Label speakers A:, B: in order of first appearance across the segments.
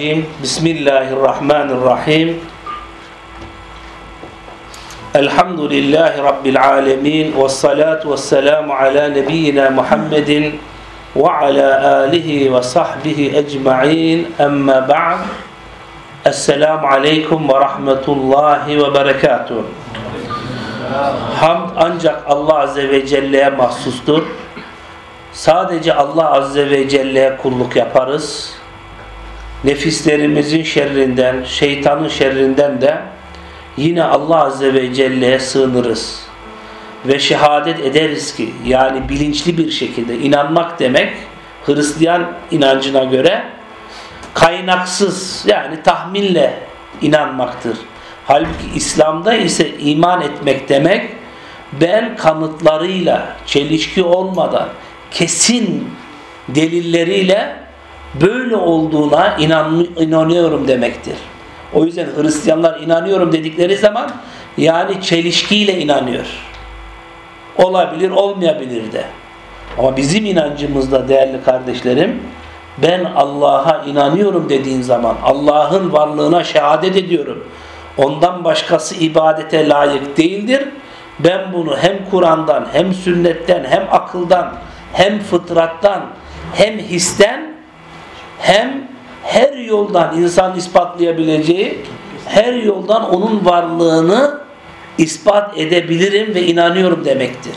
A: Bismillahirrahmanirrahim. Elhamdülillahi Rabbil alemin. Ve salatu ve selamu ala nebiyyina Muhammedin ve ala alihi ve sahbihi ecma'in. Amma ba'd. Esselamu aleyküm ve rahmetullahi ve berekatuhu. Hamd ancak Allah Azze ve Celle'ye mahsustur. Sadece Allah Azze ve Celle'ye kulluk yaparız. Nefislerimizin şerrinden, şeytanın şerrinden de yine Allah Azze ve Celle'ye sığınırız. Ve şehadet ederiz ki yani bilinçli bir şekilde inanmak demek Hristiyan inancına göre kaynaksız yani tahminle inanmaktır. Halbuki İslam'da ise iman etmek demek ben kanıtlarıyla çelişki olmadan kesin delilleriyle böyle olduğuna inan, inanıyorum demektir. O yüzden Hristiyanlar inanıyorum dedikleri zaman yani çelişkiyle inanıyor. Olabilir olmayabilir de. Ama bizim inancımızda değerli kardeşlerim ben Allah'a inanıyorum dediğin zaman Allah'ın varlığına şehadet ediyorum. Ondan başkası ibadete layık değildir. Ben bunu hem Kur'an'dan hem sünnetten hem akıldan hem fıtrattan hem histen hem her yoldan insan ispatlayabileceği her yoldan onun varlığını ispat edebilirim ve inanıyorum demektir.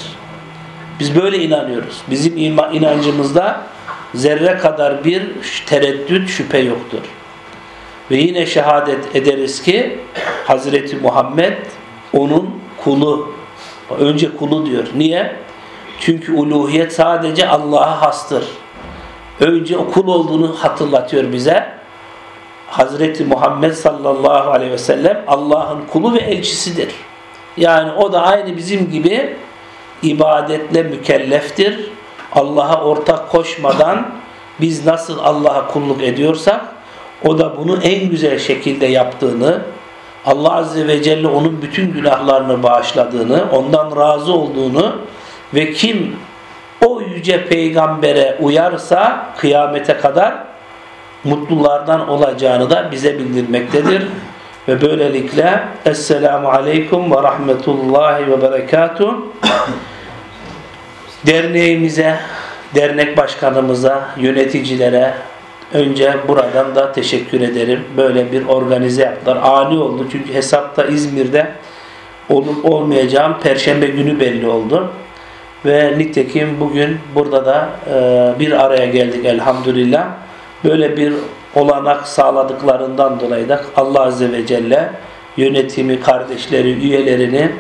A: Biz böyle inanıyoruz. Bizim inancımızda zerre kadar bir tereddüt şüphe yoktur. Ve yine şehadet ederiz ki Hazreti Muhammed onun kulu. Önce kulu diyor. Niye? Çünkü uluhiyet sadece Allah'a hastır. Önce o kul olduğunu hatırlatıyor bize. Hazreti Muhammed sallallahu aleyhi ve sellem Allah'ın kulu ve elçisidir. Yani o da aynı bizim gibi ibadetle mükelleftir. Allah'a ortak koşmadan biz nasıl Allah'a kulluk ediyorsak o da bunu en güzel şekilde yaptığını, Allah Azze ve Celle onun bütün günahlarını bağışladığını, ondan razı olduğunu ve kim o yüce peygambere uyarsa kıyamete kadar mutlulardan olacağını da bize bildirmektedir. Ve böylelikle Esselamu Aleyküm ve Rahmetullahi ve Berekatuhu derneğimize, dernek başkanımıza, yöneticilere önce buradan da teşekkür ederim. Böyle bir organize yaptılar. Ani oldu çünkü hesapta İzmir'de olup olmayacağım Perşembe günü belli oldu. Ve nitekim bugün burada da e, bir araya geldik elhamdülillah. Böyle bir olanak sağladıklarından dolayı da Allah Azze ve Celle yönetimi, kardeşleri, üyelerini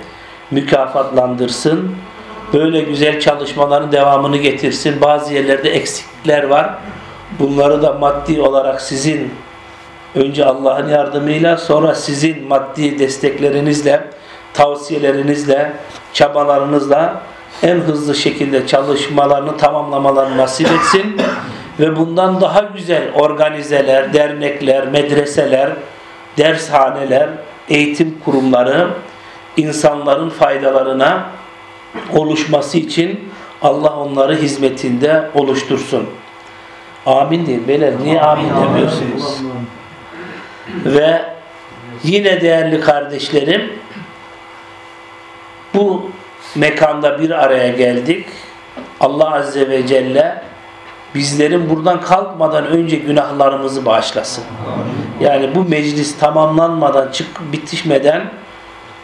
A: mükafatlandırsın. Böyle güzel çalışmaların devamını getirsin. Bazı yerlerde eksiklikler var. Bunları da maddi olarak sizin önce Allah'ın yardımıyla sonra sizin maddi desteklerinizle, tavsiyelerinizle, çabalarınızla en hızlı şekilde çalışmalarını tamamlamalarını nasip etsin ve bundan daha güzel organizeler, dernekler, medreseler, dershaneler, eğitim kurumları insanların faydalarına oluşması için Allah onları hizmetinde oluştursun. Amin deyin beyler. Niye amin, amin demiyorsunuz? Ve yine değerli kardeşlerim bu mekanda bir araya geldik. Allah Azze ve Celle bizlerin buradan kalkmadan önce günahlarımızı bağışlasın. Yani bu meclis tamamlanmadan, çık bitişmeden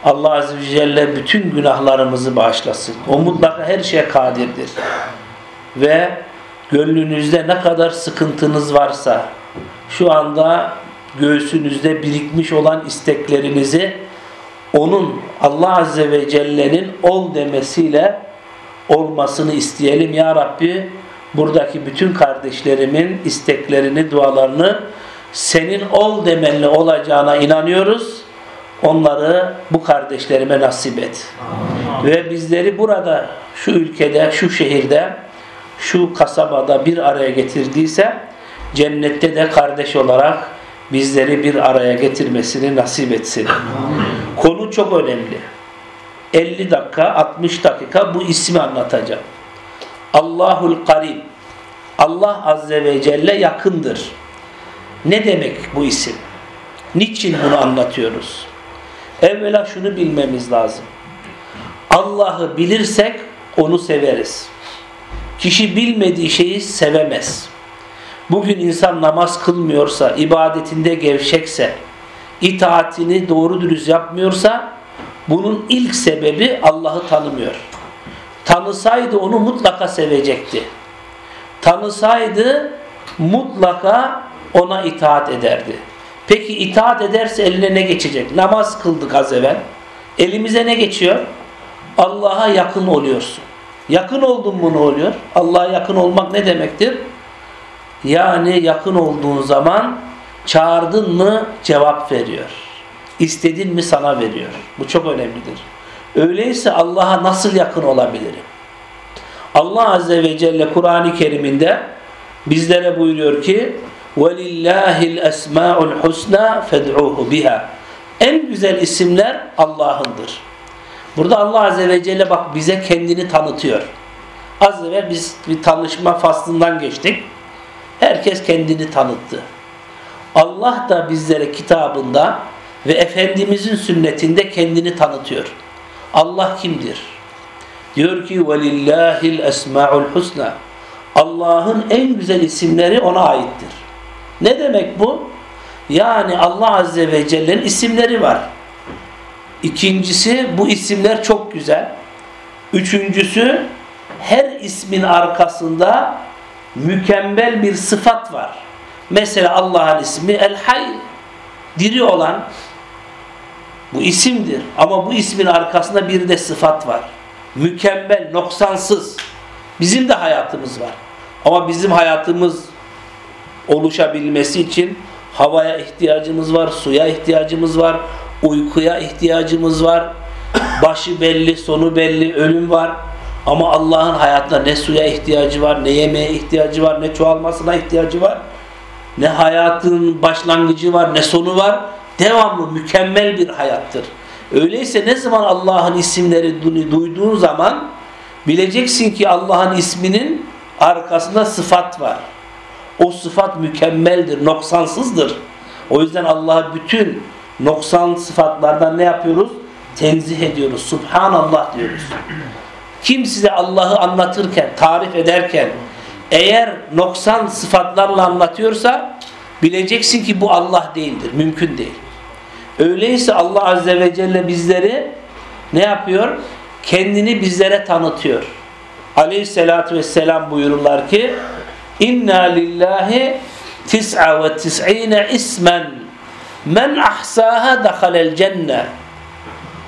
A: Allah Azze ve Celle bütün günahlarımızı bağışlasın. O mutlaka her şeye kadirdir. Ve gönlünüzde ne kadar sıkıntınız varsa şu anda göğsünüzde birikmiş olan isteklerinizi onun Allah Azze ve Celle'nin ol demesiyle olmasını isteyelim. Ya Rabbi buradaki bütün kardeşlerimin isteklerini, dualarını senin ol demenle olacağına inanıyoruz. Onları bu kardeşlerime nasip et. Amin. Ve bizleri burada, şu ülkede, şu şehirde, şu kasabada bir araya getirdiyse cennette de kardeş olarak bizleri bir araya getirmesini nasip etsin. Konu çok önemli. 50 dakika, 60 dakika bu ismi anlatacağım. Allahul Karib. Allah Azze ve Celle yakındır. Ne demek bu isim? Niçin bunu anlatıyoruz? Evvela şunu bilmemiz lazım. Allah'ı bilirsek onu severiz. Kişi bilmediği şeyi sevemez. Bugün insan namaz kılmıyorsa, ibadetinde gevşekse, itaatini doğru dürüst yapmıyorsa bunun ilk sebebi Allah'ı tanımıyor. Tanısaydı onu mutlaka sevecekti. Tanısaydı mutlaka ona itaat ederdi. Peki itaat ederse eline ne geçecek? Namaz kıldık az evvel. Elimize ne geçiyor? Allah'a yakın oluyorsun. Yakın oldun mu ne oluyor? Allah'a yakın olmak ne demektir? Yani yakın olduğun zaman çağırdın mı cevap veriyor. İstedin mi sana veriyor. Bu çok önemlidir. Öyleyse Allah'a nasıl yakın olabilirim? Allah Azze ve Celle Kur'an-ı Kerim'inde bizlere buyuruyor ki وَلِلَّهِ الْأَسْمَاءُ الْحُسْنَى فَدْعُوهُ biha. En güzel isimler Allah'ındır. Burada Allah Azze ve Celle bak bize kendini tanıtıyor. Az evvel biz bir tanışma faslından geçtik. Herkes kendini tanıttı. Allah da bizlere kitabında ve Efendimizin sünnetinde kendini tanıtıyor. Allah kimdir? Diyor ki وَلِلَّهِ الْأَسْمَاءُ الْحُسْنَى Allah'ın en güzel isimleri ona aittir. Ne demek bu? Yani Allah Azze ve Celle'nin isimleri var. İkincisi bu isimler çok güzel. Üçüncüsü her ismin arkasında mükemmel bir sıfat var. Mesela Allah'ın ismi El Hay, diri olan bu isimdir. Ama bu ismin arkasında bir de sıfat var. Mükemmel, noksansız. Bizim de hayatımız var. Ama bizim hayatımız oluşabilmesi için havaya ihtiyacımız var, suya ihtiyacımız var, uykuya ihtiyacımız var. Başı belli, sonu belli, ölüm var. Ama Allah'ın hayatında ne suya ihtiyacı var, ne yemeğe ihtiyacı var, ne çoğalmasına ihtiyacı var. Ne hayatın başlangıcı var, ne sonu var. Devamlı mükemmel bir hayattır. Öyleyse ne zaman Allah'ın isimleri duyduğun zaman bileceksin ki Allah'ın isminin arkasında sıfat var. O sıfat mükemmeldir, noksansızdır. O yüzden Allah'a bütün noksan sıfatlardan ne yapıyoruz? Tenzih ediyoruz. Subhanallah diyoruz. Kim size Allah'ı anlatırken, tarif ederken eğer noksan sıfatlarla anlatıyorsa bileceksin ki bu Allah değildir. Mümkün değil. Öyleyse Allah Azze ve Celle bizleri ne yapıyor? Kendini bizlere tanıtıyor. Aleyhisselatü Vesselam buyururlar ki İnna lillahi tis'a ve tis'ine ismen men ahsaha dakhalel cenne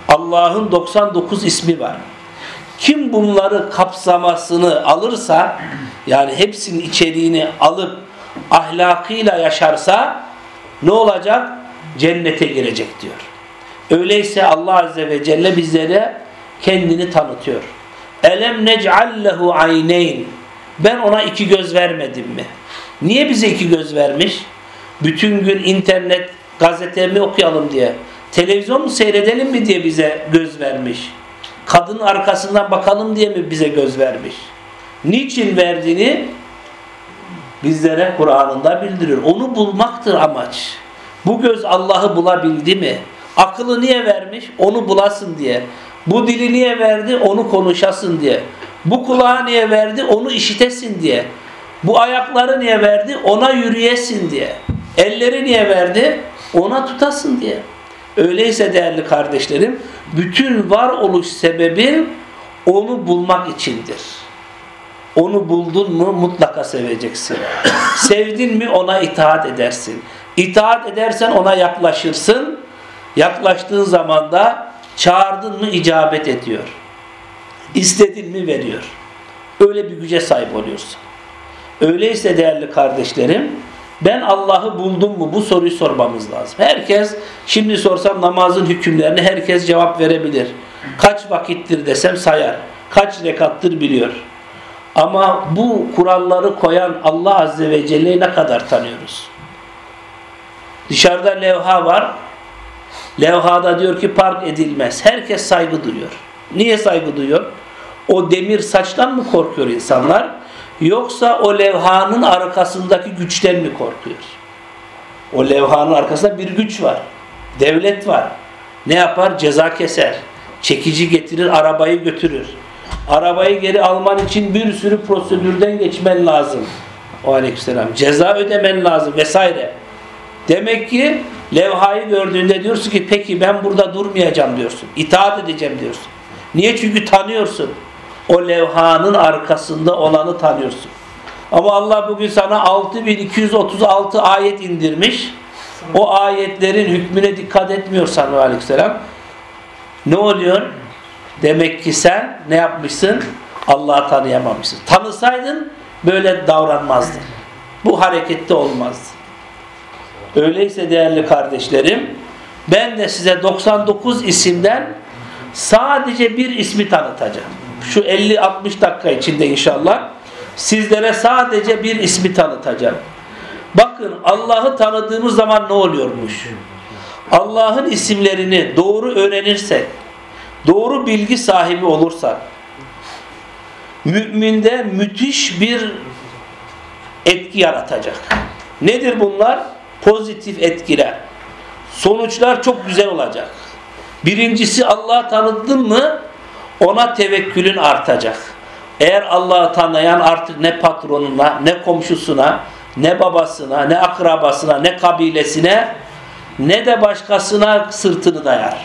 A: Allah'ın 99 ismi var. Kim bunları kapsamasını alırsa yani hepsinin içeriğini alıp ahlakıyla yaşarsa ne olacak? Cennete girecek diyor. Öyleyse Allah Azze ve Celle bizlere kendini tanıtıyor. Elem nec'allehu ayneyn ben ona iki göz vermedim mi? Niye bize iki göz vermiş? Bütün gün internet, gazete mi okuyalım diye. Televizyon mu seyredelim mi diye bize göz vermiş. Kadının arkasından bakalım diye mi bize göz vermiş? Niçin verdiğini bizlere Kur'an'ında bildiriyor. Onu bulmaktır amaç. Bu göz Allah'ı bulabildi mi? Akıllı niye vermiş? Onu bulasın diye. Bu dili niye verdi? Onu konuşasın diye. Bu kulağı niye verdi? Onu işitesin diye. Bu ayakları niye verdi? Ona yürüyesin diye. Elleri niye verdi? Ona tutasın diye. Öyleyse değerli kardeşlerim, bütün varoluş sebebi onu bulmak içindir. Onu buldun mu mutlaka seveceksin. Sevdin mi ona itaat edersin. İtaat edersen ona yaklaşırsın. Yaklaştığın zaman da çağırdın mı icabet ediyor. İstedin mi veriyor. Öyle bir güce sahip oluyorsun. Öyleyse değerli kardeşlerim ben Allah'ı buldum mu bu soruyu sormamız lazım. Herkes şimdi sorsam namazın hükümlerini herkes cevap verebilir. Kaç vakittir desem sayar. Kaç rekattır biliyor. Ama bu kuralları koyan Allah Azze ve Celle'yi ne kadar tanıyoruz? Dışarıda levha var. Levhada diyor ki park edilmez. Herkes saygı duyuyor. Niye saygı duyuyor? O demir saçtan mı korkuyor insanlar? Yoksa o levhanın arkasındaki güçten mi korkuyor? O levhanın arkasında bir güç var. Devlet var. Ne yapar? Ceza keser. Çekici getirir, arabayı götürür. Arabayı geri alman için bir sürü prosedürden geçmen lazım. O aleykümselam. Ceza ödemen lazım vesaire. Demek ki levhayı gördüğünde diyorsun ki peki ben burada durmayacağım diyorsun. İtaat edeceğim diyorsun. Niye? Çünkü tanıyorsun. O levhanın arkasında olanı tanıyorsun. Ama Allah bugün sana 6236 ayet indirmiş. O ayetlerin hükmüne dikkat etmiyorsan aleyhisselam ne oluyor? Demek ki sen ne yapmışsın? Allah'ı tanıyamamışsın. Tanısaydın böyle davranmazdın. Bu harekette olmazdı. Öyleyse değerli kardeşlerim ben de size 99 isimden sadece bir ismi tanıtacağım. Şu 50-60 dakika içinde inşallah sizlere sadece bir ismi tanıtacağım. Bakın Allah'ı tanıdığımız zaman ne oluyormuş? Allah'ın isimlerini doğru öğrenirsek, doğru bilgi sahibi olursak, müminde müthiş bir etki yaratacak. Nedir bunlar? Pozitif etkiler. Sonuçlar çok güzel olacak. Birincisi Allah'ı tanıdın mı ona tevekkülün artacak. Eğer Allah'ı tanıyan artık ne patronuna, ne komşusuna, ne babasına, ne akrabasına, ne kabilesine, ne de başkasına sırtını dayar.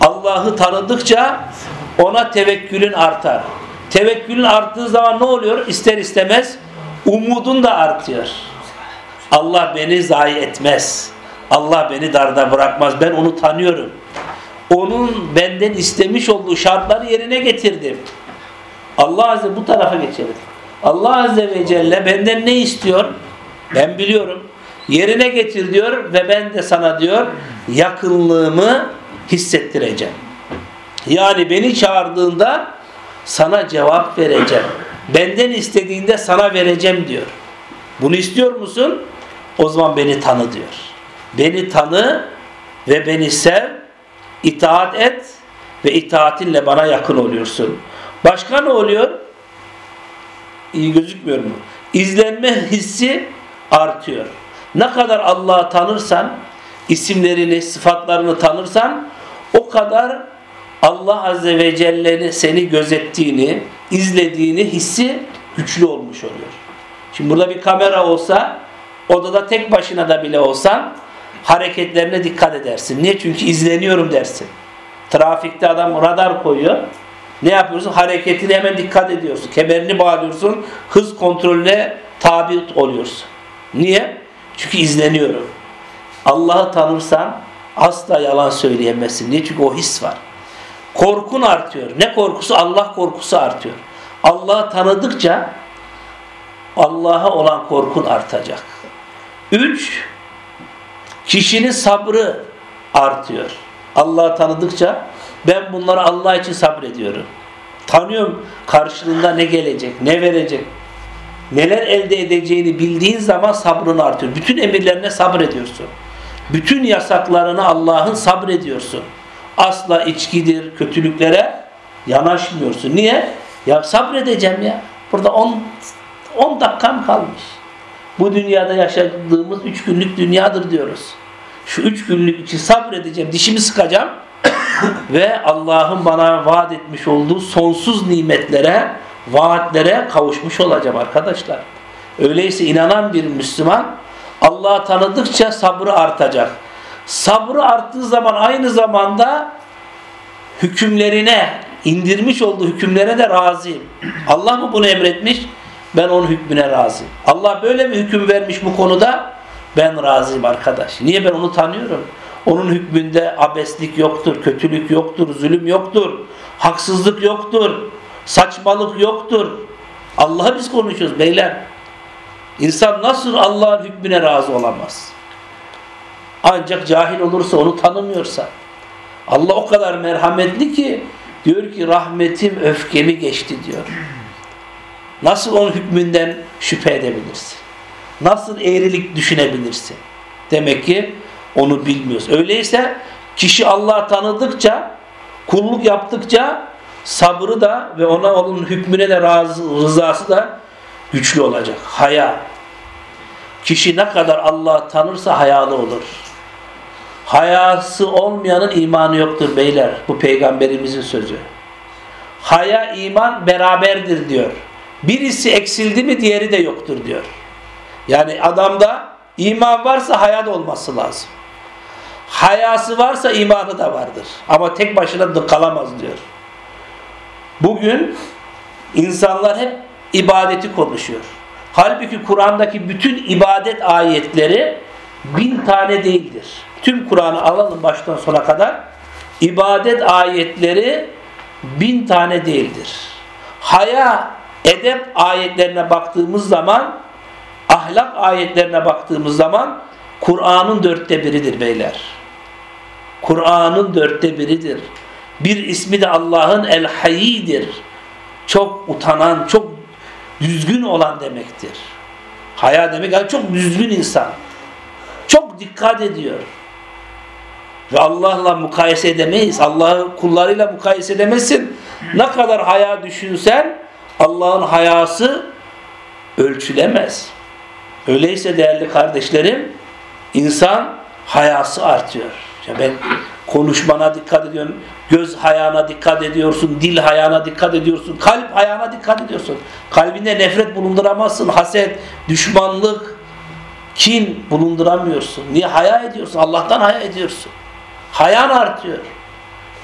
A: Allah'ı tanıdıkça ona tevekkülün artar. Tevekkülün arttığı zaman ne oluyor? İster istemez umudun da artıyor. Allah beni zayi etmez. Allah beni darda bırakmaz. Ben onu tanıyorum. Onun benden istemiş olduğu şartları yerine getirdim. Allah Azze bu tarafa geçelim. Allah Azze ve Celle benden ne istiyor? Ben biliyorum. Yerine getir diyor ve ben de sana diyor yakınlığımı hissettireceğim. Yani beni çağırdığında sana cevap vereceğim. Benden istediğinde sana vereceğim diyor. Bunu istiyor musun? O zaman beni tanı diyor. Beni tanı ve beni sev, itaat et ve itaatinle bana yakın oluyorsun. Başka ne oluyor? İyi gözükmüyor mu? İzlenme hissi artıyor. Ne kadar Allah'ı tanırsan, isimlerini, sıfatlarını tanırsan o kadar Allah Azze ve Celle'nin seni gözettiğini, izlediğini hissi güçlü olmuş oluyor. Şimdi burada bir kamera olsa, odada tek başına da bile olsan hareketlerine dikkat edersin. Niye? Çünkü izleniyorum dersin. Trafikte adam radar koyuyor. Ne yapıyorsun? Hareketine hemen dikkat ediyorsun. Kemerini bağlıyorsun. Hız kontrolüne tabi oluyorsun. Niye? Çünkü izleniyorum. Allah'ı tanırsan asla yalan söyleyemezsin. Niye? Çünkü o his var. Korkun artıyor. Ne korkusu? Allah korkusu artıyor. Allah'ı tanıdıkça Allah'a olan korkun artacak. Üç, kişinin sabrı artıyor. Allah'ı tanıdıkça ben bunları Allah için sabrediyorum. Tanıyorum karşılığında ne gelecek, ne verecek, neler elde edeceğini bildiğin zaman sabrın artıyor. Bütün emirlerine sabrediyorsun. Bütün yasaklarına Allah'ın sabrediyorsun. Asla içkidir, kötülüklere yanaşmıyorsun. Niye? Ya sabredeceğim ya. Burada 10 10 dakikam kalmış. Bu dünyada yaşadığımız 3 günlük dünyadır diyoruz. Şu 3 günlük için sabredeceğim, dişimi sıkacağım ve Allah'ın bana vaat etmiş olduğu sonsuz nimetlere, vaatlere kavuşmuş olacağım arkadaşlar. Öyleyse inanan bir Müslüman Allah'ı tanıdıkça sabrı artacak. Sabrı arttığı zaman aynı zamanda hükümlerine, indirmiş olduğu hükümlere de razıyım. Allah mı bunu emretmiş? Ben onun hükmüne razıyım. Allah böyle bir hüküm vermiş bu konuda? Ben razıyım arkadaş. Niye ben onu tanıyorum? Onun hükmünde abeslik yoktur, kötülük yoktur, zulüm yoktur, haksızlık yoktur, saçmalık yoktur. Allah'ı biz konuşuyoruz beyler. İnsan nasıl Allah'ın hükmüne razı olamaz? Ancak cahil olursa, onu tanımıyorsa. Allah o kadar merhametli ki diyor ki rahmetim öfkemi geçti diyor. Nasıl onun hükmünden şüphe edebilirsin? Nasıl eğrilik düşünebilirsin? Demek ki onu bilmiyoruz. Öyleyse kişi Allah'ı tanıdıkça, kulluk yaptıkça sabrı da ve ona onun hükmüne de razı, rızası da güçlü olacak. Haya. Kişi ne kadar Allah'ı tanırsa hayalı olur. Hayası olmayanın imanı yoktur beyler. Bu peygamberimizin sözü. Haya iman beraberdir diyor. Birisi eksildi mi diğeri de yoktur diyor. Yani adamda iman varsa hayat olması lazım. Hayası varsa imanı da vardır. Ama tek başına kalamaz diyor. Bugün insanlar hep ibadeti konuşuyor. Halbuki Kur'an'daki bütün ibadet ayetleri bin tane değildir. Tüm Kur'an'ı alalım baştan sona kadar. İbadet ayetleri bin tane değildir. Haya, edep ayetlerine baktığımız zaman, ahlak ayetlerine baktığımız zaman Kur'an'ın dörtte biridir beyler. Kur'an'ın dörtte biridir. Bir ismi de Allah'ın El Hayyi'dir. Çok utanan, çok düzgün olan demektir. Haya demek yani çok düzgün insan. Çok dikkat ediyor. Ve Allah'la mukayese edemeyiz. Allah'ı kullarıyla mukayese edemezsin. Ne kadar haya düşünsen Allah'ın hayası ölçülemez. Öyleyse değerli kardeşlerim insan hayası artıyor. Ya ben konuşmana dikkat ediyorsun, göz hayana dikkat ediyorsun, dil hayana dikkat ediyorsun, kalp hayana dikkat ediyorsun. Kalbinde nefret bulunduramazsın, haset, düşmanlık, kin bulunduramıyorsun. Niye haya ediyorsun? Allah'tan haya ediyorsun. Hayan artıyor.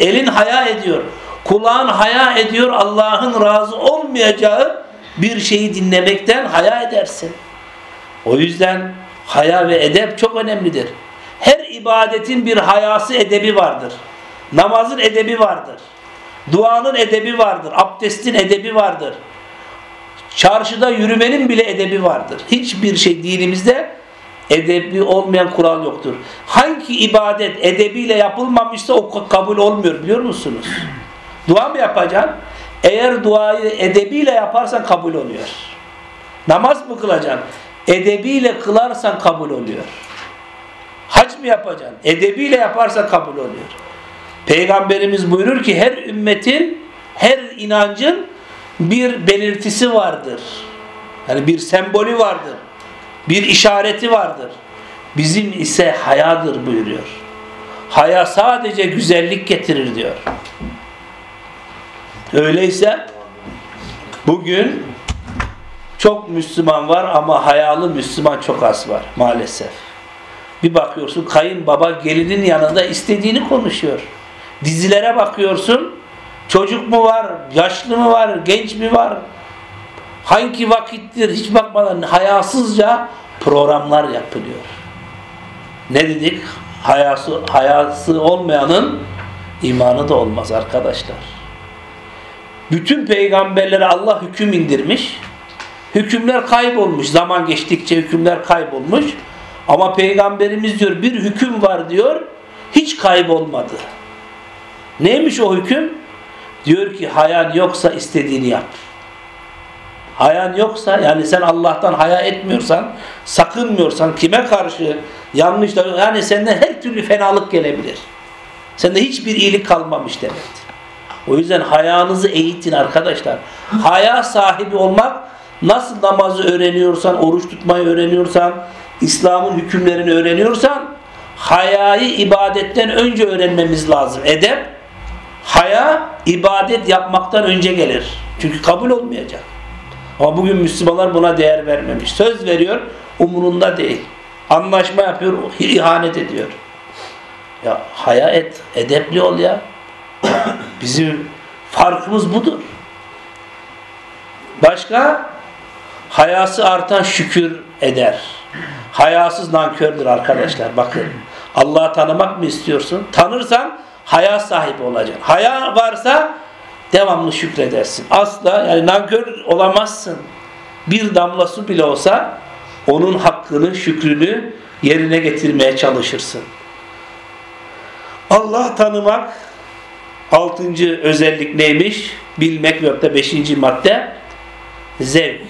A: Elin haya ediyor. Kulağın haya ediyor. Allah'ın razı olmayacağı bir şeyi dinlemekten haya edersin. O yüzden haya ve edep çok önemlidir. Her ibadetin bir hayası edebi vardır. Namazın edebi vardır. Duanın edebi vardır. Abdestin edebi vardır. Çarşıda yürümenin bile edebi vardır. Hiçbir şey dinimizde edebi olmayan kural yoktur. Hangi ibadet edebiyle yapılmamışsa o kabul olmuyor biliyor musunuz? Dua mı yapacaksın? Eğer duayı edebiyle yaparsan kabul oluyor. Namaz mı kılacaksın? Edebiyle kılarsan kabul oluyor. Hac mı yapacaksın? Edebiyle yaparsa kabul oluyor. Peygamberimiz buyurur ki her ümmetin, her inancın bir belirtisi vardır. Yani bir sembolü vardır. Bir işareti vardır. Bizim ise hayadır buyuruyor. Haya sadece güzellik getirir diyor. Öyleyse bugün çok Müslüman var ama hayalı Müslüman çok az var maalesef. Bir bakıyorsun kayınbaba gelinin yanında istediğini konuşuyor. Dizilere bakıyorsun çocuk mu var, yaşlı mı var, genç mi var? Hangi vakittir hiç bakmadan hayasızca programlar yapılıyor. Ne dedik? Hayası, hayası olmayanın imanı da olmaz arkadaşlar. Bütün peygamberlere Allah hüküm indirmiş. Hükümler kaybolmuş. Zaman geçtikçe hükümler kaybolmuş. Ama peygamberimiz diyor bir hüküm var diyor. Hiç kaybolmadı. Neymiş o hüküm? Diyor ki hayan yoksa istediğini yap. Hayan yoksa yani sen Allah'tan haya etmiyorsan, sakınmıyorsan kime karşı yanlış yani senden her türlü fenalık gelebilir. Sende hiçbir iyilik kalmamış demektir. O yüzden hayanızı eğitin arkadaşlar. Haya sahibi olmak nasıl namazı öğreniyorsan, oruç tutmayı öğreniyorsan, İslam'ın hükümlerini öğreniyorsan hayayı ibadetten önce öğrenmemiz lazım. Edep, haya ibadet yapmaktan önce gelir. Çünkü kabul olmayacak. Ama bugün Müslümanlar buna değer vermemiş. Söz veriyor, umurunda değil. Anlaşma yapıyor, ihanet ediyor. Ya haya et, edepli ol ya. Bizim farkımız budur. Başka? Hayası artan şükür eder. Hayasız nankördür arkadaşlar. Bakın. Allah'ı tanımak mı istiyorsun? Tanırsan haya sahibi olacaksın. Haya varsa devamlı şükredersin. Asla yani nankör olamazsın. Bir damla su bile olsa onun hakkını, şükrünü yerine getirmeye çalışırsın. Allah tanımak altıncı özellik neymiş? Bilmek da beşinci madde zevk.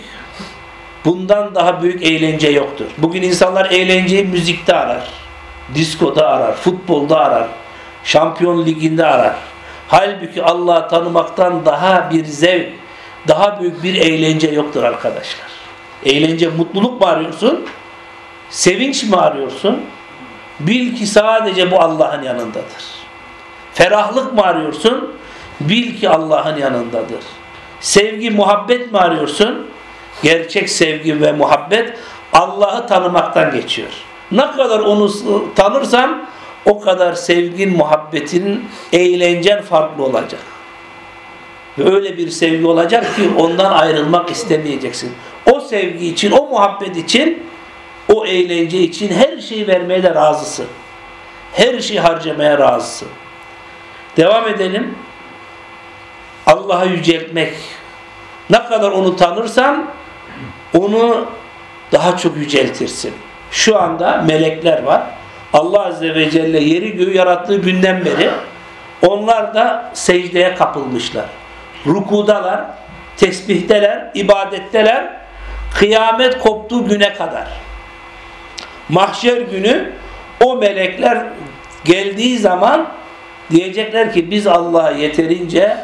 A: Bundan daha büyük eğlence yoktur. Bugün insanlar eğlenceyi müzikte arar. Diskoda arar, futbolda arar, şampiyon liginde arar. Halbuki Allah'ı tanımaktan daha bir zevk, daha büyük bir eğlence yoktur arkadaşlar. Eğlence, mutluluk mu arıyorsun? Sevinç mi arıyorsun? Bil ki sadece bu Allah'ın yanındadır. Ferahlık mı arıyorsun? Bil ki Allah'ın yanındadır. Sevgi, muhabbet mi arıyorsun? Gerçek sevgi ve muhabbet Allah'ı tanımaktan geçiyor. Ne kadar onu tanırsan o kadar sevgin, muhabbetin, eğlencen farklı olacak. Ve öyle bir sevgi olacak ki ondan ayrılmak istemeyeceksin. O sevgi için, o muhabbet için, o eğlence için her şeyi vermeye de razısın. Her şeyi harcamaya razısın. Devam edelim. Allah'ı yüceltmek. Ne kadar onu tanırsan onu daha çok yüceltirsin. Şu anda melekler var. Allah Azze ve Celle yeri göğü yarattığı günden beri onlar da secdeye kapılmışlar. Rukudalar, tesbihteler, ibadetteler kıyamet koptuğu güne kadar. Mahşer günü o melekler geldiği zaman diyecekler ki biz Allah'a yeterince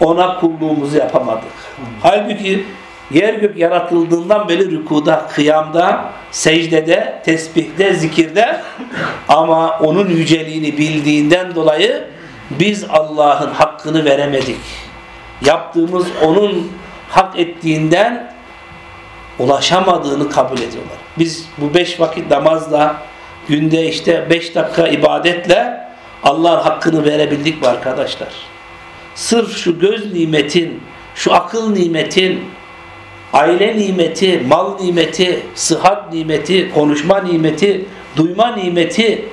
A: ona kulluğumuzu yapamadık. Halbuki yer gök yaratıldığından beri rükuda, kıyamda, secdede, tesbihde, zikirde ama onun yüceliğini bildiğinden dolayı biz Allah'ın hakkını veremedik. Yaptığımız onun hak ettiğinden ulaşamadığını kabul ediyorlar. Biz bu beş vakit namazla günde işte beş dakika ibadetle Allah'ın hakkını verebildik mi arkadaşlar? Sırf şu göz nimetin, şu akıl nimetin, aile nimeti, mal nimeti, sıhhat nimeti, konuşma nimeti, duyma nimeti,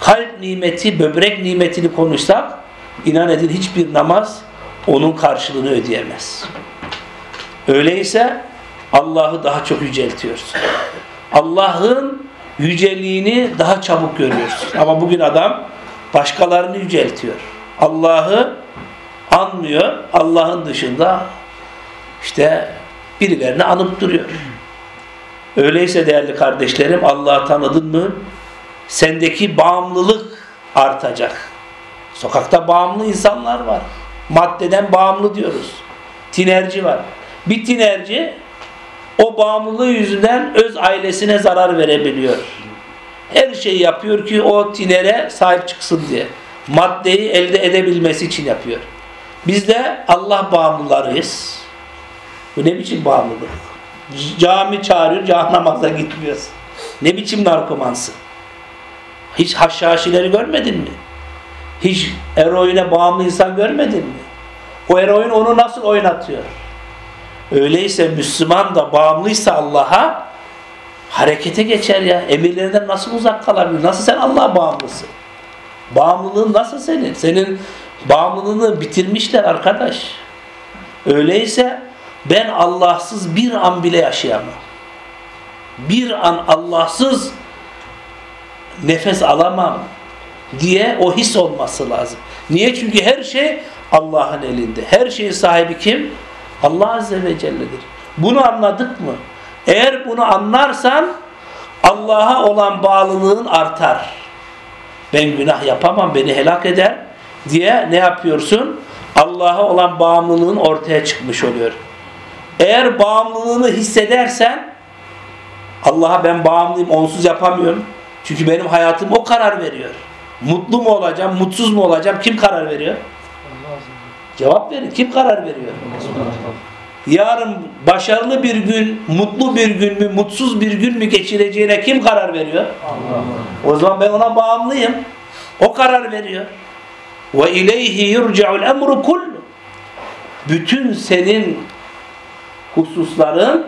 A: kalp nimeti, böbrek nimetini konuşsak inan edin hiçbir namaz onun karşılığını ödeyemez. Öyleyse Allah'ı daha çok yüceltiyorsun. Allah'ın yüceliğini daha çabuk görüyorsun. Ama bugün adam başkalarını yüceltiyor. Allah'ı anmıyor. Allah'ın dışında işte birilerini anıp duruyor. Öyleyse değerli kardeşlerim Allah'ı tanıdın mı sendeki bağımlılık artacak. Sokakta bağımlı insanlar var. Maddeden bağımlı diyoruz. Tinerci var. Bir tinerci o bağımlılığı yüzünden öz ailesine zarar verebiliyor. Her şeyi yapıyor ki o tinere sahip çıksın diye. Maddeyi elde edebilmesi için yapıyor. Biz de Allah bağımlılarıyız. Bu ne biçim bağımlılık? Cami çağırıyor, cami namaza gitmiyorsun. Ne biçim narkomansın? Hiç haşhaşileri görmedin mi? Hiç eroine bağımlı insan görmedin mi? O eroin onu nasıl oynatıyor? Öyleyse Müslüman da bağımlıysa Allah'a harekete geçer ya. Emirlerinden nasıl uzak kalabilir? Nasıl sen Allah'a bağımlısın? Bağımlılığın nasıl senin? Senin bağımlılığını bitirmişler arkadaş. Öyleyse ben Allahsız bir an bile yaşayamam. Bir an Allahsız nefes alamam diye o his olması lazım. Niye? Çünkü her şey Allah'ın elinde. Her şeyin sahibi kim? Allah Azze ve Celle'dir. Bunu anladık mı? Eğer bunu anlarsan Allah'a olan bağlılığın artar. Ben günah yapamam, beni helak eder diye ne yapıyorsun? Allah'a olan bağımlılığın ortaya çıkmış oluyor. Eğer bağımlılığını hissedersen Allah'a ben bağımlıyım, onsuz yapamıyorum. Çünkü benim hayatım o karar veriyor. Mutlu mu olacağım, mutsuz mu olacağım? Kim karar veriyor? Cevap verin. Kim karar veriyor? Yarın başarılı bir gün, mutlu bir gün mü, mutsuz bir gün mü geçireceğine kim karar veriyor? O zaman ben ona bağımlıyım. O karar veriyor. Ve ileyhi yurca'ul emru kullu. Bütün senin hususların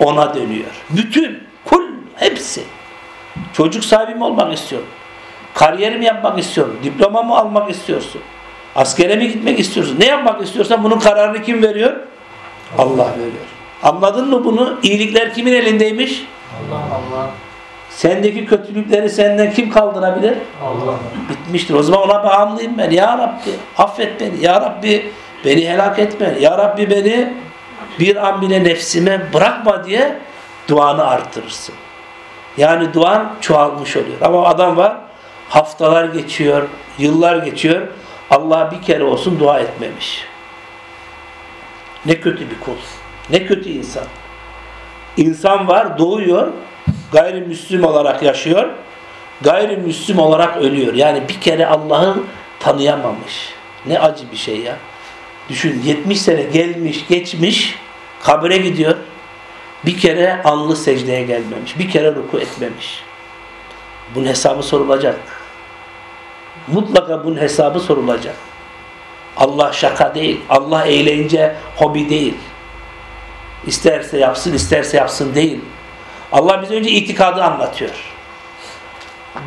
A: ona dönüyor. Bütün, kul, hepsi. Çocuk sahibi mi olmak istiyorsun? Kariyer mi yapmak istiyorsun? Diploma mı almak istiyorsun? Askere mi gitmek istiyorsun? Ne yapmak istiyorsan bunun kararını kim veriyor? Allah veriyor. Anladın mı bunu? İyilikler kimin elindeymiş?
B: Allah Allah.
A: Sendeki kötülükleri senden kim kaldırabilir?
B: Allah.
A: Bitmiştir. O zaman ona bağımlıyım ben. Ya Rabbi affet beni. Ya Rabbi beni helak etme. Ya Rabbi beni bir an bile nefsime bırakma diye duanı arttırırsın. Yani duan çoğalmış oluyor. Ama adam var haftalar geçiyor, yıllar geçiyor. Allah'a bir kere olsun dua etmemiş. Ne kötü bir kul. Ne kötü insan. İnsan var doğuyor. Gayrimüslim olarak yaşıyor. Gayrimüslim olarak ölüyor. Yani bir kere Allah'ı tanıyamamış. Ne acı bir şey ya. Düşün 70 sene gelmiş geçmiş kabire gidiyor. Bir kere anlı secdeye gelmemiş. Bir kere ruku etmemiş. Bunun hesabı sorulacak. Mutlaka bunun hesabı sorulacak. Allah şaka değil. Allah eğlence hobi değil. İsterse yapsın, isterse yapsın değil. Allah bize önce itikadı anlatıyor.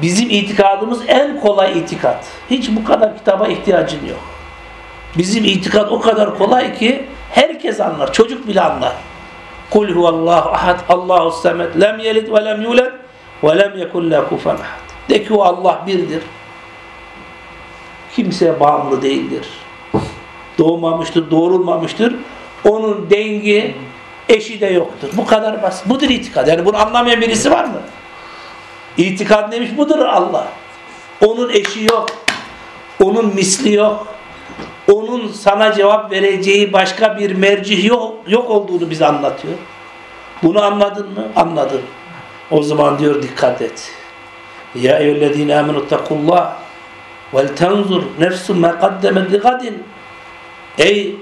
A: Bizim itikadımız en kolay itikat. Hiç bu kadar kitaba ihtiyacın yok. Bizim itikat o kadar kolay ki herkes anlar. Çocuk bile anlar. Kul huvallahu ahad, Allahu semed, lem yelid ve lem yulad ve lem yekun la kufen ahad. De ki o Allah birdir. Kimseye bağımlı değildir. Doğmamıştır, doğrulmamıştır. Onun dengi, eşi de yoktur. Bu kadar basit. Budur itikad. Yani bunu anlamayan birisi var mı? İtikad neymiş? Budur Allah. Onun eşi yok. Onun misli yok. Onun sana cevap vereceği başka bir mercih yok, yok olduğunu bize anlatıyor. Bunu anladın mı? Anladın. O zaman diyor dikkat et. Ya eyyühellezine amenu takullah vel tenzur nefsun me kaddemet ligadin Ey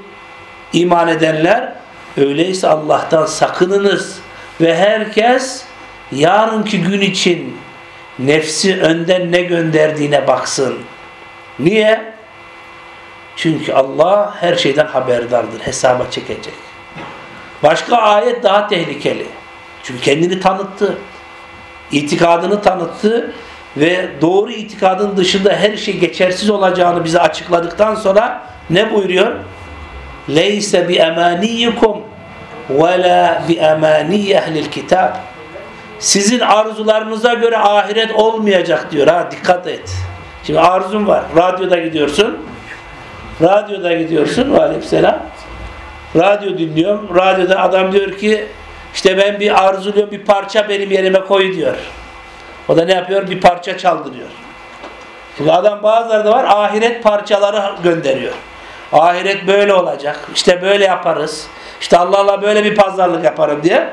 A: iman edenler öyleyse Allah'tan sakınınız ve herkes yarınki gün için nefsi önden ne gönderdiğine baksın. Niye? Çünkü Allah her şeyden haberdardır. Hesaba çekecek. Başka ayet daha tehlikeli. Çünkü kendini tanıttı. İtikadını tanıttı ve doğru itikadın dışında her şey geçersiz olacağını bize açıkladıktan sonra ne buyuruyor? Leyse bi emaniyikum ve la bi emani ehlil kitab. Sizin arzularınıza göre ahiret olmayacak diyor. Ha dikkat et. Şimdi arzun var. Radyoda gidiyorsun. Radyoda gidiyorsun. Aleykümselam. Radyo dinliyorum. Radyoda adam diyor ki işte ben bir arzuluyorum bir parça benim yerime koy diyor. O da ne yapıyor? Bir parça çaldırıyor. Şimdi adam bazıları da var ahiret parçaları gönderiyor. Ahiret böyle olacak. İşte böyle yaparız. İşte Allah'la böyle bir pazarlık yaparım diye.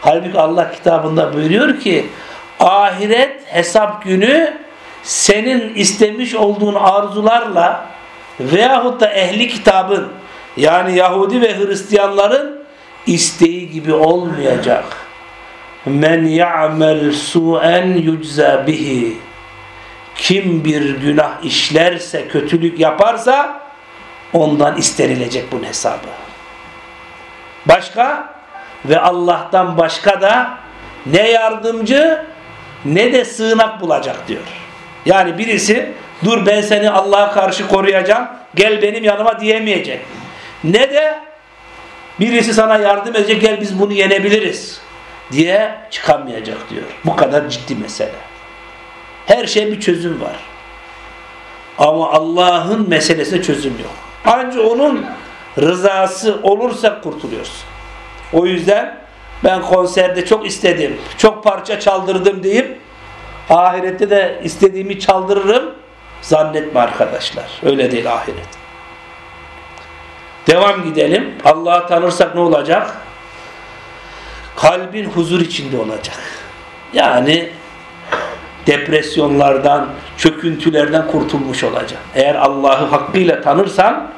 A: Halbuki Allah kitabında buyuruyor ki ahiret hesap günü senin istemiş olduğun arzularla veyahut da ehli kitabın yani Yahudi ve Hristiyanların isteği gibi olmayacak. Men ya'mel su'en yucza bihi. Kim bir günah işlerse, kötülük yaparsa ondan istenilecek bunun hesabı. Başka ve Allah'tan başka da ne yardımcı ne de sığınak bulacak diyor. Yani birisi dur ben seni Allah'a karşı koruyacağım gel benim yanıma diyemeyecek. Ne de birisi sana yardım edecek gel biz bunu yenebiliriz diye çıkamayacak diyor. Bu kadar ciddi mesele. Her şey bir çözüm var. Ama Allah'ın meselesine çözüm yok. Ancak onun rızası olursa kurtuluyorsun. O yüzden ben konserde çok istedim, çok parça çaldırdım deyip ahirette de istediğimi çaldırırım zannetme arkadaşlar. Öyle değil ahiret. Devam gidelim. Allah'ı tanırsak ne olacak? Kalbin huzur içinde olacak. Yani depresyonlardan, çöküntülerden kurtulmuş olacak. Eğer Allah'ı hakkıyla tanırsan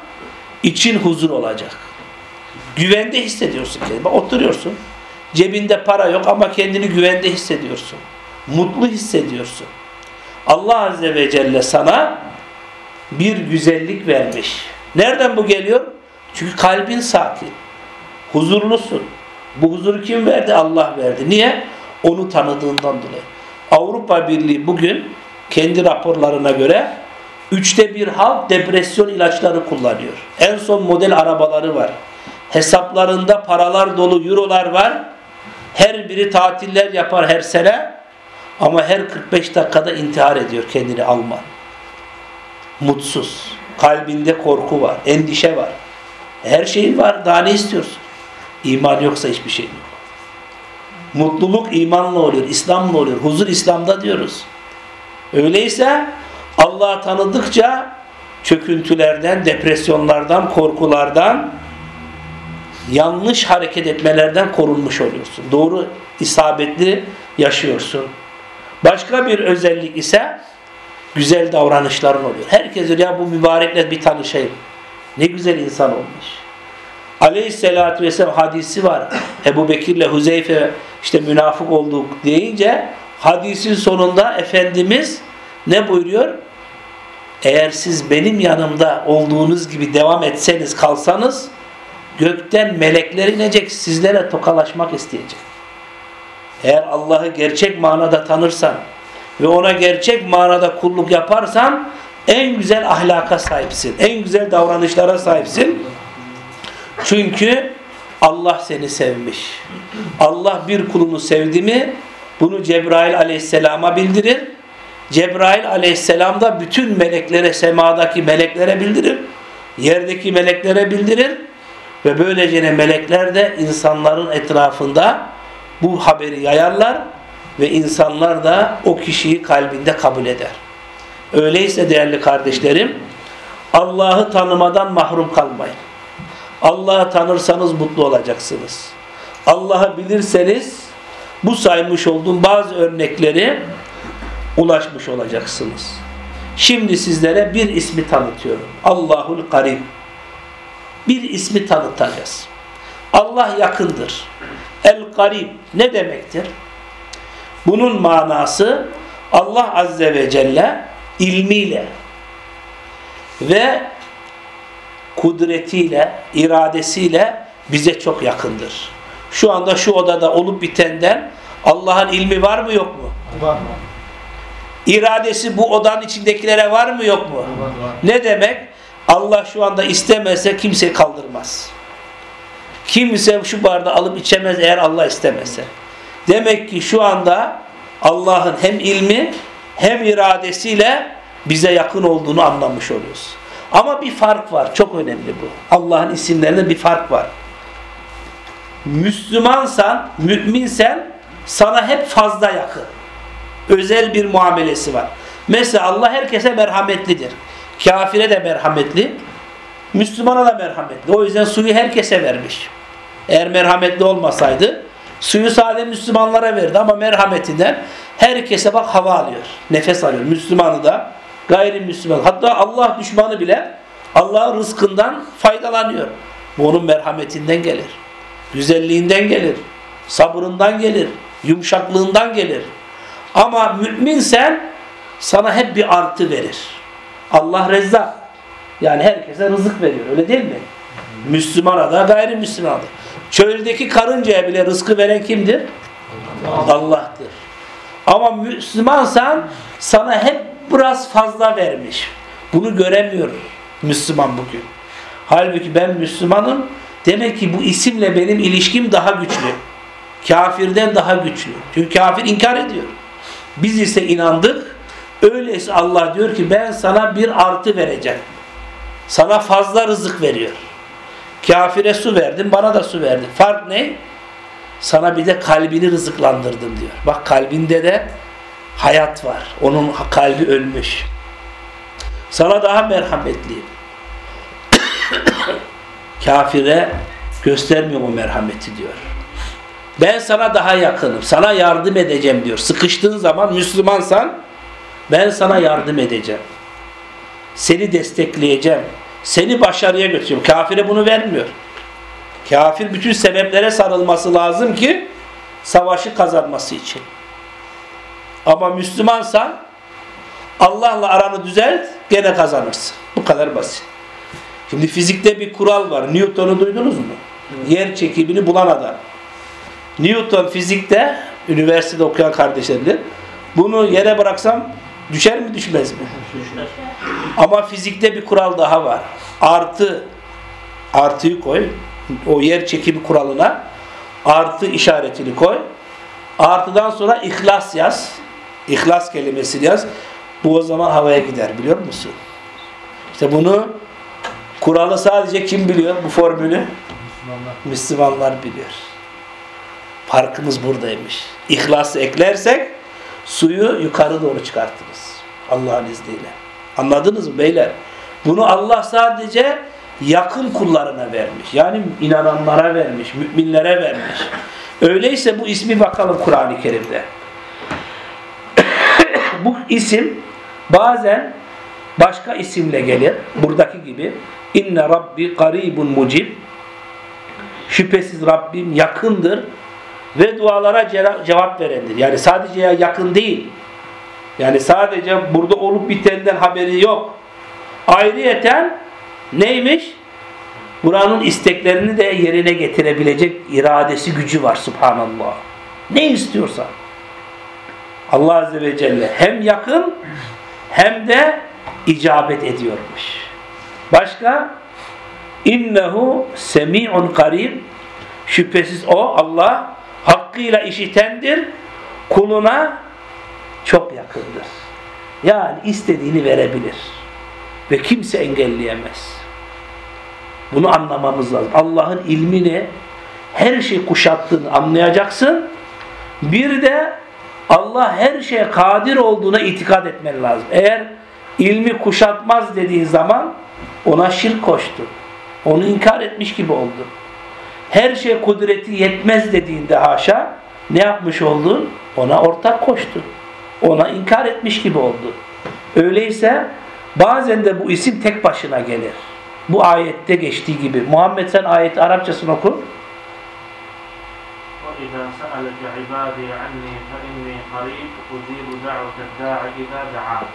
A: için huzur olacak. Güvende hissediyorsun kendini. Oturuyorsun. Cebinde para yok ama kendini güvende hissediyorsun. Mutlu hissediyorsun. Allah Azze ve Celle sana bir güzellik vermiş. Nereden bu geliyor? Çünkü kalbin sakin. Huzurlusun. Bu huzuru kim verdi? Allah verdi. Niye? Onu tanıdığından dolayı. Avrupa Birliği bugün kendi raporlarına göre üçte bir halk depresyon ilaçları kullanıyor. En son model arabaları var. Hesaplarında paralar dolu eurolar var. Her biri tatiller yapar her sene. Ama her 45 dakikada intihar ediyor kendini Alman. Mutsuz. Kalbinde korku var. Endişe var. Her şeyin var. Daha ne istiyorsun? İman yoksa hiçbir şey yok. Mutluluk imanla oluyor. İslamla oluyor. Huzur İslam'da diyoruz. Öyleyse Allah'ı tanıdıkça çöküntülerden, depresyonlardan, korkulardan yanlış hareket etmelerden korunmuş oluyorsun. Doğru isabetli yaşıyorsun. Başka bir özellik ise güzel davranışların oluyor. Herkes diyor ya bu mübarekle bir tanışayım. Ne güzel insan olmuş. Aleyhisselatü vesselam hadisi var. Ebu Bekir'le Huzeyfe işte münafık olduk deyince hadisin sonunda Efendimiz ne buyuruyor? Eğer siz benim yanımda olduğunuz gibi devam etseniz kalsanız gökten melekler inecek sizlere tokalaşmak isteyecek. Eğer Allah'ı gerçek manada tanırsan ve ona gerçek manada kulluk yaparsan en güzel ahlaka sahipsin. En güzel davranışlara sahipsin. Çünkü Allah seni sevmiş. Allah bir kulunu sevdi mi bunu Cebrail aleyhisselama bildirir. Cebrail aleyhisselam da bütün meleklere, semadaki meleklere bildirir. Yerdeki meleklere bildirir. Ve böylece melekler de insanların etrafında bu haberi yayarlar ve insanlar da o kişiyi kalbinde kabul eder. Öyleyse değerli kardeşlerim Allah'ı tanımadan mahrum kalmayın. Allah'ı tanırsanız mutlu olacaksınız. Allah'ı bilirseniz bu saymış olduğum bazı örnekleri ulaşmış olacaksınız. Şimdi sizlere bir ismi tanıtıyorum. Allahul Karib. Bir ismi tanıtacağız. Allah yakındır. El Karib ne demektir? Bunun manası Allah Azze ve Celle ilmiyle ve kudretiyle, iradesiyle bize çok yakındır. Şu anda şu odada olup bitenden Allah'ın ilmi var mı yok mu?
B: Var.
A: İradesi bu odanın içindekilere var mı yok mu?
B: Var. Var.
A: Ne demek? Allah şu anda istemezse kimseyi kaldırmaz. Kimse şu bardağı alıp içemez eğer Allah istemezse. Demek ki şu anda Allah'ın hem ilmi hem iradesiyle bize yakın olduğunu anlamış oluyoruz. Ama bir fark var. Çok önemli bu. Allah'ın isimlerinde bir fark var. Müslümansan, müminsen sana hep fazla yakın. Özel bir muamelesi var. Mesela Allah herkese merhametlidir. Kafire de merhametli, Müslümana da merhametli. O yüzden suyu herkese vermiş. Eğer merhametli olmasaydı suyu sadece Müslümanlara verdi ama merhametinden herkese bak hava alıyor. Nefes alıyor. Müslümanı da gayrimüslim. Hatta Allah düşmanı bile Allah'ın rızkından faydalanıyor. Bu onun merhametinden gelir. Güzelliğinden gelir. Sabrından gelir. Yumuşaklığından gelir. Ama müminsen sana hep bir artı verir. Allah rezzak. Yani herkese rızık veriyor. Öyle değil mi? Müslümana da gayrimüslimana da. Çöldeki karıncaya bile rızkı veren kimdir? Allah'tır. Ama Müslümansan sana hep biraz fazla vermiş. Bunu göremiyor Müslüman bugün. Halbuki ben Müslümanım. Demek ki bu isimle benim ilişkim daha güçlü. Kafirden daha güçlü. Çünkü kafir inkar ediyor. Biz ise inandık. Öyleyse Allah diyor ki ben sana bir artı vereceğim. Sana fazla rızık veriyor. Kafire su verdim, bana da su verdi. Fark ne? Sana bir de kalbini rızıklandırdım diyor. Bak kalbinde de hayat var. Onun kalbi ölmüş. Sana daha merhametliyim. Kafire göstermiyor o merhameti diyor. Ben sana daha yakınım. Sana yardım edeceğim diyor. Sıkıştığın zaman Müslümansan ben sana yardım edeceğim. Seni destekleyeceğim. Seni başarıya götürüyorum. Kafire bunu vermiyor. Kafir bütün sebeplere sarılması lazım ki savaşı kazanması için. Ama Müslümansan Allah'la aranı düzelt gene kazanırsın. Bu kadar basit. Şimdi fizikte bir kural var. Newton'u duydunuz mu? Yer çekimini bulan adam. Newton fizikte üniversitede okuyan kardeşlerim bunu yere bıraksam düşer mi düşmez mi? Düşer. Ama fizikte bir kural daha var. Artı artıyı koy. O yer çekimi kuralına artı işaretini koy. Artıdan sonra ihlas yaz. İhlas kelimesini yaz. Bu o zaman havaya gider biliyor musun? İşte bunu kuralı sadece kim biliyor bu formülü? Müslümanlar, Müslümanlar biliyor. Farkımız buradaymış. İhlası eklersek suyu yukarı doğru çıkartırız. Allah'ın izniyle. Anladınız mı beyler? Bunu Allah sadece yakın kullarına vermiş. Yani inananlara vermiş, müminlere vermiş. Öyleyse bu ismi bakalım Kur'an-ı Kerim'de. bu isim bazen başka isimle gelir. Buradaki gibi. İnne Rabbi garibun mucib. Şüphesiz Rabbim yakındır ve dualara cevap verendir. Yani sadece yakın değil. Yani sadece burada olup bitenden haberi yok. Ayrıyeten neymiş? Buranın isteklerini de yerine getirebilecek iradesi gücü var subhanallah. Ne istiyorsa. Allah Azze ve Celle hem yakın hem de icabet ediyormuş. Başka? İnnehu semi'un karib Şüphesiz o Allah hakkıyla işitendir. Kuluna çok yakındır. Yani istediğini verebilir. Ve kimse engelleyemez. Bunu anlamamız lazım. Allah'ın ilmini her şey kuşattığını anlayacaksın. Bir de Allah her şeye kadir olduğuna itikad etmen lazım. Eğer ilmi kuşatmaz dediğin zaman ona şirk koştu. Onu inkar etmiş gibi oldu Her şey kudreti yetmez dediğinde haşa ne yapmış oldun? Ona ortak koştu. Ona inkar etmiş gibi oldu. Öyleyse bazen de bu isim tek başına gelir. Bu ayette geçtiği gibi. Muhammed sen ayeti Arapçasını oku.
B: وَإِذَا سَأَلَكَ عِبَادِي عَنِّي فَإِنِّي قَرِيبٌ أُجِيبُ دَعْوَةَ الدَّاعِ إِذَا دَعَانِ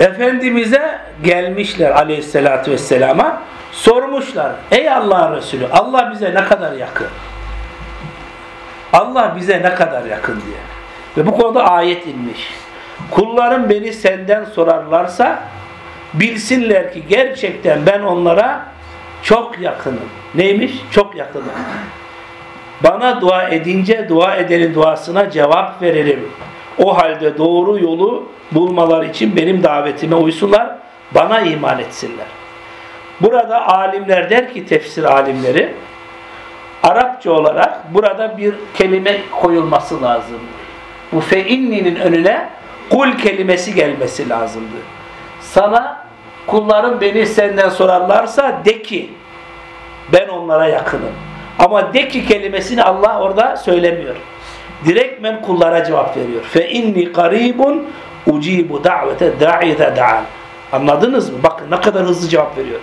A: Efendimiz'e gelmişler aleyhissalatü vesselama sormuşlar. Ey Allah'ın Resulü Allah bize ne kadar yakın? Allah bize ne kadar yakın diye. Ve bu konuda ayet inmiş. Kullarım beni senden sorarlarsa bilsinler ki gerçekten ben onlara çok yakınım. Neymiş? Çok yakınım. Bana dua edince dua edenin duasına cevap veririm. O halde doğru yolu bulmalar için benim davetime uysunlar, bana iman etsinler. Burada alimler der ki tefsir alimleri Arapça olarak burada bir kelime koyulması lazım. Bu feinninin önüne kul kelimesi gelmesi lazımdı. Sana kulların beni senden sorarlarsa de ki ben onlara yakınım. Ama de ki kelimesini Allah orada söylemiyor. Direktmen kullara cevap veriyor. Fe inni karibun ucibu da'vete da'ize da'an. Anladınız mı? Bakın ne kadar hızlı cevap veriyor.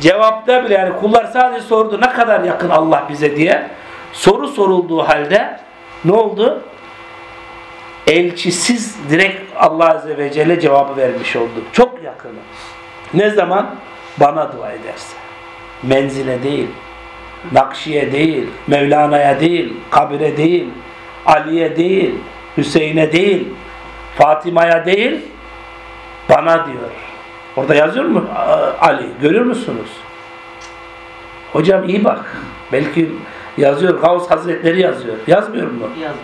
A: Cevapta bile yani kullar sadece sordu ne kadar yakın Allah bize diye. Soru sorulduğu halde ne oldu? Elçisiz direkt Allah Azze ve Celle cevabı vermiş oldu. Çok yakını. Ne zaman? Bana dua ederse. Menzile değil, Nakşi'ye değil, Mevlana'ya değil, kabire değil, Ali'ye değil, Hüseyin'e değil, Fatıma'ya değil, bana diyor. Orada yazıyor mu Ali? Görüyor musunuz? Hocam iyi bak. Belki yazıyor. Gavs Hazretleri yazıyor. Yazmıyor mu?
B: Yazın.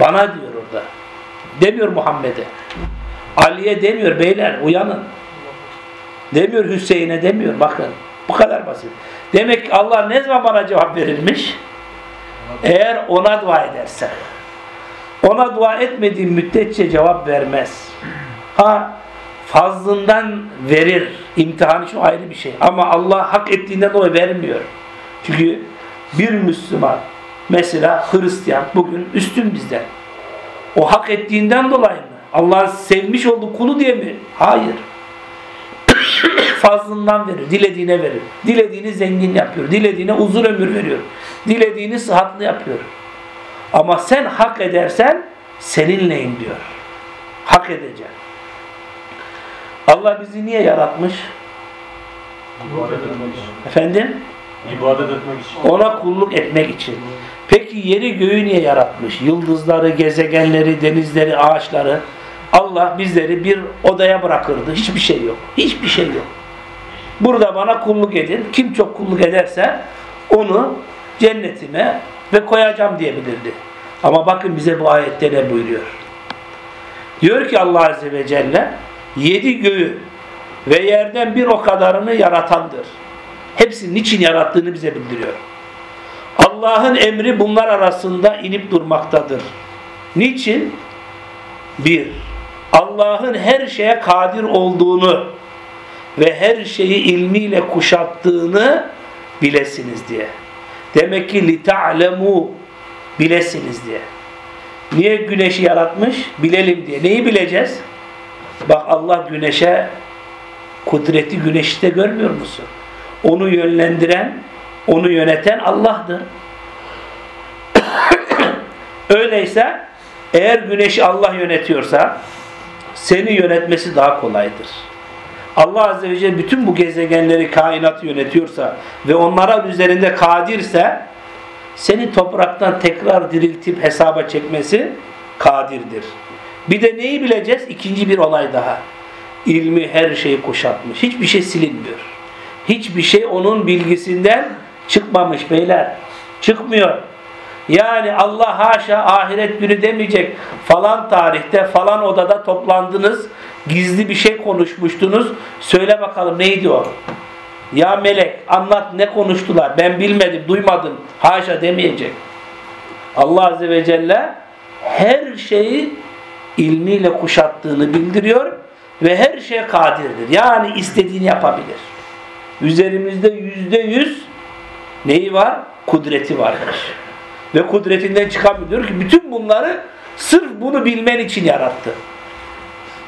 A: Bana diyor orada. Demiyor Muhammed'e. Ali'ye demiyor beyler uyanın. Demiyor Hüseyin'e demiyor bakın. Bu kadar basit. Demek ki Allah ne zaman bana cevap verilmiş? Eğer ona dua edersen. Ona dua etmediğin müddetçe cevap vermez. Ha fazlından verir. İmtihan için ayrı bir şey. Ama Allah hak ettiğinden dolayı vermiyor. Çünkü bir Müslüman mesela Hristiyan bugün üstün bizden. O hak ettiğinden dolayı mı? Allah sevmiş olduğu kulu diye mi? Hayır. Fazlından verir. Dilediğine verir. Dilediğini zengin yapıyor. Dilediğine uzun ömür veriyor. Dilediğini sıhhatli yapıyor. Ama sen hak edersen seninleyim diyor. Hak edeceksin. Allah bizi niye yaratmış?
C: İbadet etmek için.
A: Efendim?
C: İbadet etmek için.
A: Ona kulluk etmek için. Peki yeri göğü niye yaratmış? Yıldızları, gezegenleri, denizleri, ağaçları. Allah bizleri bir odaya bırakırdı. Hiçbir şey yok. Hiçbir şey yok. Burada bana kulluk edin. Kim çok kulluk ederse onu cennetime ve koyacağım diyebilirdi. Ama bakın bize bu ayette ne buyuruyor. Diyor ki Allah Azze ve Celle yedi göğü ve yerden bir o kadarını yaratandır. Hepsinin niçin yarattığını bize bildiriyor. Allah'ın emri bunlar arasında inip durmaktadır. Niçin? Bir, Allah'ın her şeye kadir olduğunu ve her şeyi ilmiyle kuşattığını bilesiniz diye. Demek ki lita'lemu bilesiniz diye. Niye güneşi yaratmış? Bilelim diye. Neyi bileceğiz? Bak Allah güneşe kudreti güneşte görmüyor musun? Onu yönlendiren, onu yöneten Allah'dır. Öyleyse eğer güneşi Allah yönetiyorsa seni yönetmesi daha kolaydır. Allah Azze ve Celle bütün bu gezegenleri, kainatı yönetiyorsa ve onlara üzerinde kadirse seni topraktan tekrar diriltip hesaba çekmesi kadirdir. Bir de neyi bileceğiz? İkinci bir olay daha. İlmi her şeyi kuşatmış. Hiçbir şey silinmiyor. Hiçbir şey onun bilgisinden çıkmamış beyler. Çıkmıyor. Yani Allah haşa ahiret günü demeyecek. Falan tarihte falan odada toplandınız gizli bir şey konuşmuştunuz. Söyle bakalım neydi o? Ya melek anlat ne konuştular? Ben bilmedim duymadım haşa demeyecek. Allah Azze ve Celle her şeyi ilmiyle kuşattığını bildiriyor ve her şeye kadirdir. Yani istediğini yapabilir. Üzerimizde yüzde yüz neyi var? Kudreti varmış ve kudretinden çıkamıyor. Diyor ki bütün bunları sırf bunu bilmen için yarattı.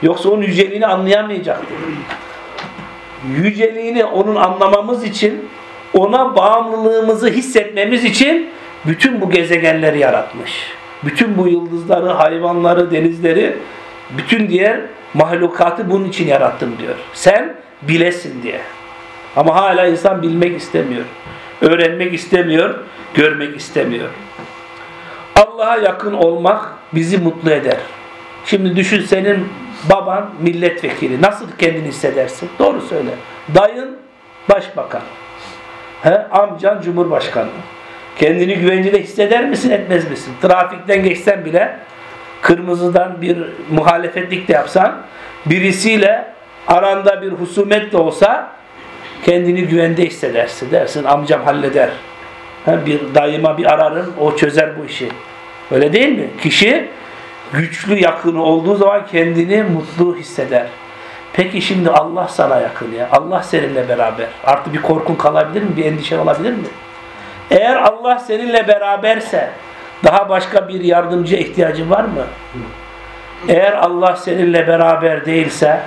A: Yoksa onun yüceliğini anlayamayacaktı. Yüceliğini onun anlamamız için ona bağımlılığımızı hissetmemiz için bütün bu gezegenleri yaratmış. Bütün bu yıldızları, hayvanları, denizleri, bütün diğer mahlukatı bunun için yarattım diyor. Sen bilesin diye. Ama hala insan bilmek istemiyor. Öğrenmek istemiyor, görmek istemiyor. Allah'a yakın olmak bizi mutlu eder. Şimdi düşün senin baban milletvekili. Nasıl kendini hissedersin? Doğru söyle. Dayın başbakan. He? Amcan cumhurbaşkanı. Kendini güvencede hisseder misin etmez misin? Trafikten geçsen bile kırmızıdan bir muhalefetlik de yapsan birisiyle aranda bir husumet de olsa kendini güvende hissedersin. Dersin amcam halleder. Bir dayıma bir ararım o çözer bu işi. Öyle değil mi? Kişi güçlü yakını olduğu zaman kendini mutlu hisseder. Peki şimdi Allah sana yakın ya. Allah seninle beraber. Artı bir korkun kalabilir mi? Bir endişen olabilir mi? Eğer Allah seninle beraberse daha başka bir yardımcıya ihtiyacın var mı? Eğer Allah seninle beraber değilse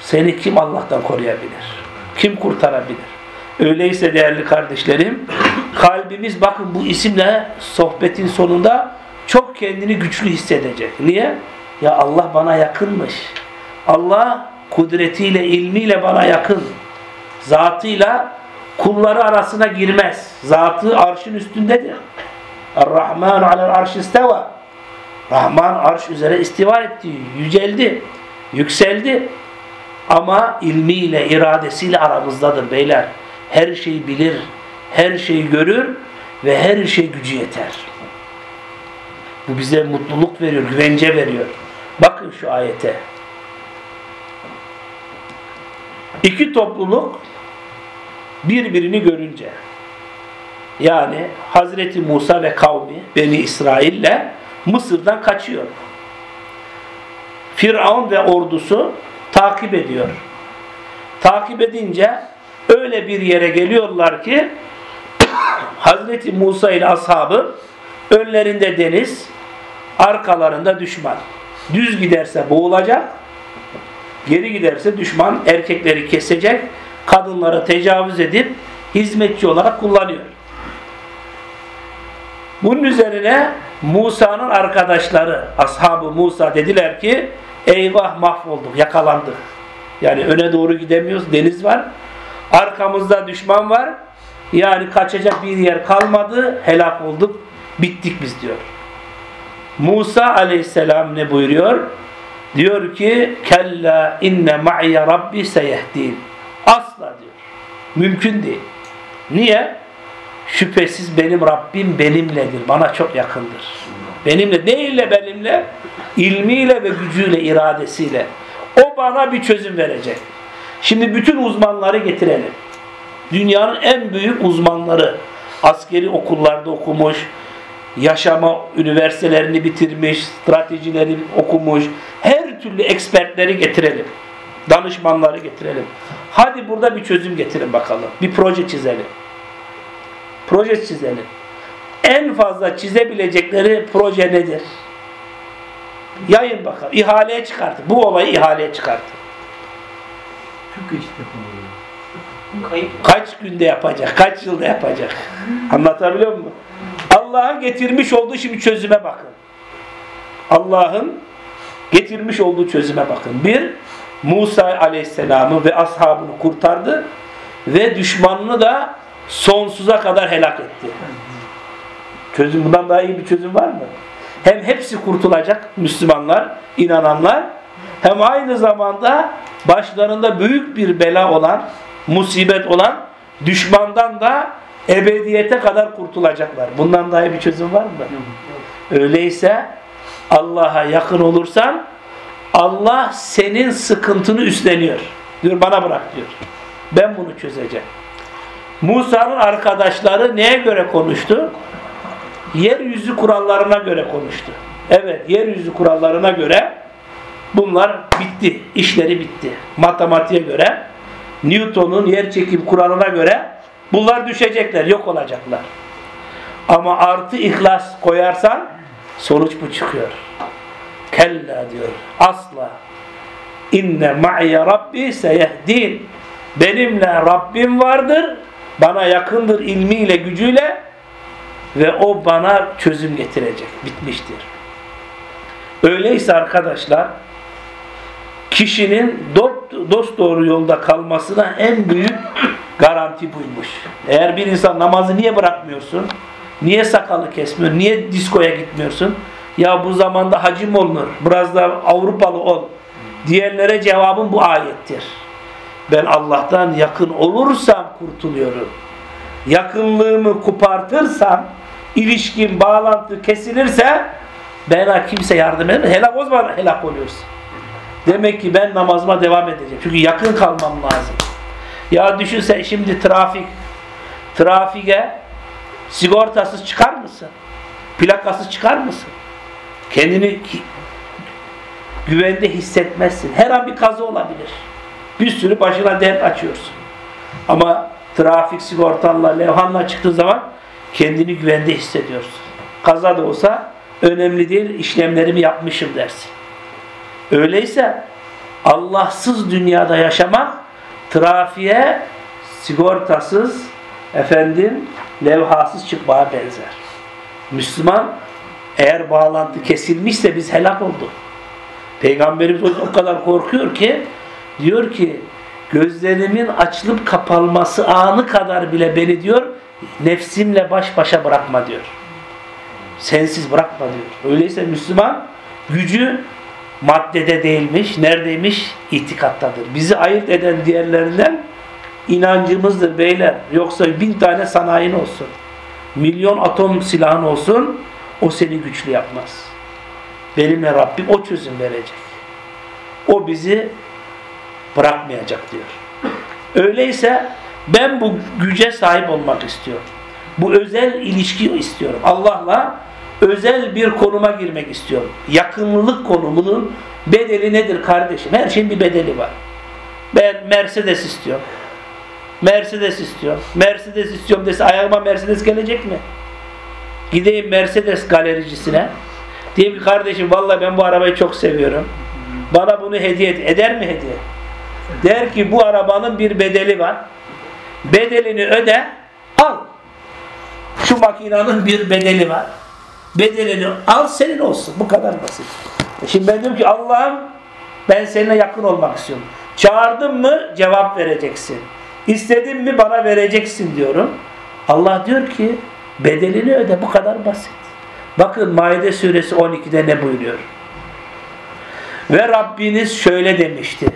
A: seni kim Allah'tan koruyabilir? Kim kurtarabilir? Öyleyse değerli kardeşlerim kalbimiz bakın bu isimle sohbetin sonunda çok kendini güçlü hissedecek. Niye? Ya Allah bana yakınmış. Allah kudretiyle, ilmiyle bana yakın. Zatıyla kulları arasına girmez. Zatı arşın üstündedir. Er-Rahman alel arş isteva. Rahman arş üzere istiva etti, yüceldi, yükseldi. Ama ilmiyle, iradesiyle aramızdadır beyler. Her şeyi bilir, her şeyi görür ve her şey gücü yeter. Bu bize mutluluk veriyor, güvence veriyor. Bakın şu ayete. İki topluluk birbirini görünce yani Hazreti Musa ve kavmi Beni İsrail'le Mısır'dan kaçıyor. Firavun ve ordusu takip ediyor. Takip edince öyle bir yere geliyorlar ki Hazreti Musa ile ashabı önlerinde deniz, arkalarında düşman. Düz giderse boğulacak, geri giderse düşman erkekleri kesecek, kadınlara tecavüz edip hizmetçi olarak kullanıyor. Bunun üzerine Musa'nın arkadaşları, ashabı Musa dediler ki eyvah mahvolduk, yakalandık. Yani öne doğru gidemiyoruz, deniz var. Arkamızda düşman var. Yani kaçacak bir yer kalmadı, helak olduk, bittik biz diyor. Musa aleyhisselam ne buyuruyor? Diyor ki kella inne ma'ye rabbi seyehdin. Asla diyor. Mümkün değil. Niye? Şüphesiz benim Rabbim benimledir. Bana çok yakındır. Benimle neyle benimle? İlmiyle ve gücüyle, iradesiyle. O bana bir çözüm verecek. Şimdi bütün uzmanları getirelim. Dünyanın en büyük uzmanları askeri okullarda okumuş, yaşama üniversitelerini bitirmiş, stratejileri okumuş, her türlü ekspertleri getirelim. Danışmanları getirelim. Hadi burada bir çözüm getirin bakalım. Bir proje çizelim. Proje çizelim. En fazla çizebilecekleri proje nedir? Yayın bakalım. İhaleye çıkartın. Bu olayı ihaleye çıkartın.
C: Çok yapılıyor.
D: Kayıp.
A: Kaç günde yapacak? Kaç yılda yapacak? Anlatabiliyor muyum? Allah'ın getirmiş olduğu şimdi çözüme bakın. Allah'ın getirmiş olduğu çözüme bakın. Bir, Musa aleyhisselamı ve ashabını kurtardı ve düşmanını da sonsuza kadar helak etti. Çözüm bundan daha iyi bir çözüm var mı? Hem hepsi kurtulacak Müslümanlar, inananlar hem aynı zamanda başlarında büyük bir bela olan, musibet olan düşmandan da ebediyete kadar kurtulacaklar. Bundan daha bir çözüm var mı? Öyleyse Allah'a yakın olursan Allah senin sıkıntını üstleniyor. Diyor bana bırak diyor. Ben bunu çözeceğim. Musa'nın arkadaşları neye göre konuştu? Yeryüzü kurallarına göre konuştu. Evet, yeryüzü kurallarına göre bunlar bitti. işleri bitti. Matematiğe göre Newton'un yerçekim kuralına göre bunlar düşecekler, yok olacaklar. Ama artı ihlas koyarsan sonuç bu çıkıyor. Kella diyor. Asla. İnne ma'ye rabbi seyehdin. Benimle Rabbim vardır. Bana yakındır ilmiyle, gücüyle ve o bana çözüm getirecek. Bitmiştir. Öyleyse arkadaşlar kişinin dost doğru yolda kalmasına en büyük garanti buymuş. Eğer bir insan namazı niye bırakmıyorsun? Niye sakalı kesmiyor? Niye diskoya gitmiyorsun? Ya bu zamanda hacim olunur. Biraz da Avrupalı ol. Diyenlere cevabım bu ayettir. Ben Allah'tan yakın olursam kurtuluyorum. Yakınlığımı kopartırsam, ilişkim, bağlantı kesilirse bana kimse yardım edemez. Helak o zaman helak oluyorsun. Demek ki ben namazıma devam edeceğim. Çünkü yakın kalmam lazım. Ya düşünsen şimdi trafik, trafike sigortasız çıkar mısın? Plakasız çıkar mısın? Kendini güvende hissetmezsin. Her an bir kaza olabilir. Bir sürü başına dert açıyorsun. Ama trafik sigortanla, levhanla çıktığı zaman kendini güvende hissediyorsun. Kaza da olsa önemli değil, işlemlerimi yapmışım dersin. Öyleyse Allahsız dünyada yaşamak trafiğe sigortasız efendim levhasız çıkmaya benzer. Müslüman eğer bağlantı kesilmişse biz helak olduk. Peygamberimiz o kadar korkuyor ki diyor ki gözlerimin açılıp kapalması anı kadar bile beni diyor nefsimle baş başa bırakma diyor. Sensiz bırakma diyor. Öyleyse Müslüman gücü maddede değilmiş. Neredeymiş? İtikattadır. Bizi ayırt eden diğerlerinden inancımızdır beyler. Yoksa bin tane sanayin olsun. Milyon atom silahın olsun. O seni güçlü yapmaz. Benimle Rabbim o çözüm verecek. O bizi bırakmayacak diyor. Öyleyse ben bu güce sahip olmak istiyorum. Bu özel ilişki istiyorum. Allah'la özel bir konuma girmek istiyorum. Yakınlılık konumunun bedeli nedir kardeşim? Her şeyin bir bedeli var. Ben Mercedes istiyorum. Mercedes istiyorum. Mercedes istiyorum dese ayağıma Mercedes gelecek mi? Gideyim Mercedes galericisine. Diyeyim ki kardeşim vallahi ben bu arabayı çok seviyorum. Bana bunu hediye et. Eder mi hediye? Der ki bu arabanın bir bedeli var. Bedelini öde, al. Şu makinanın bir bedeli var. Bedelini al senin olsun. Bu kadar basit. E şimdi ben diyorum ki Allah'ım ben seninle yakın olmak istiyorum. Çağırdım mı cevap vereceksin. İstedin mi bana vereceksin diyorum. Allah diyor ki bedelini öde. Bu kadar basit. Bakın Maide suresi 12'de ne buyuruyor? Ve Rabbiniz şöyle demişti.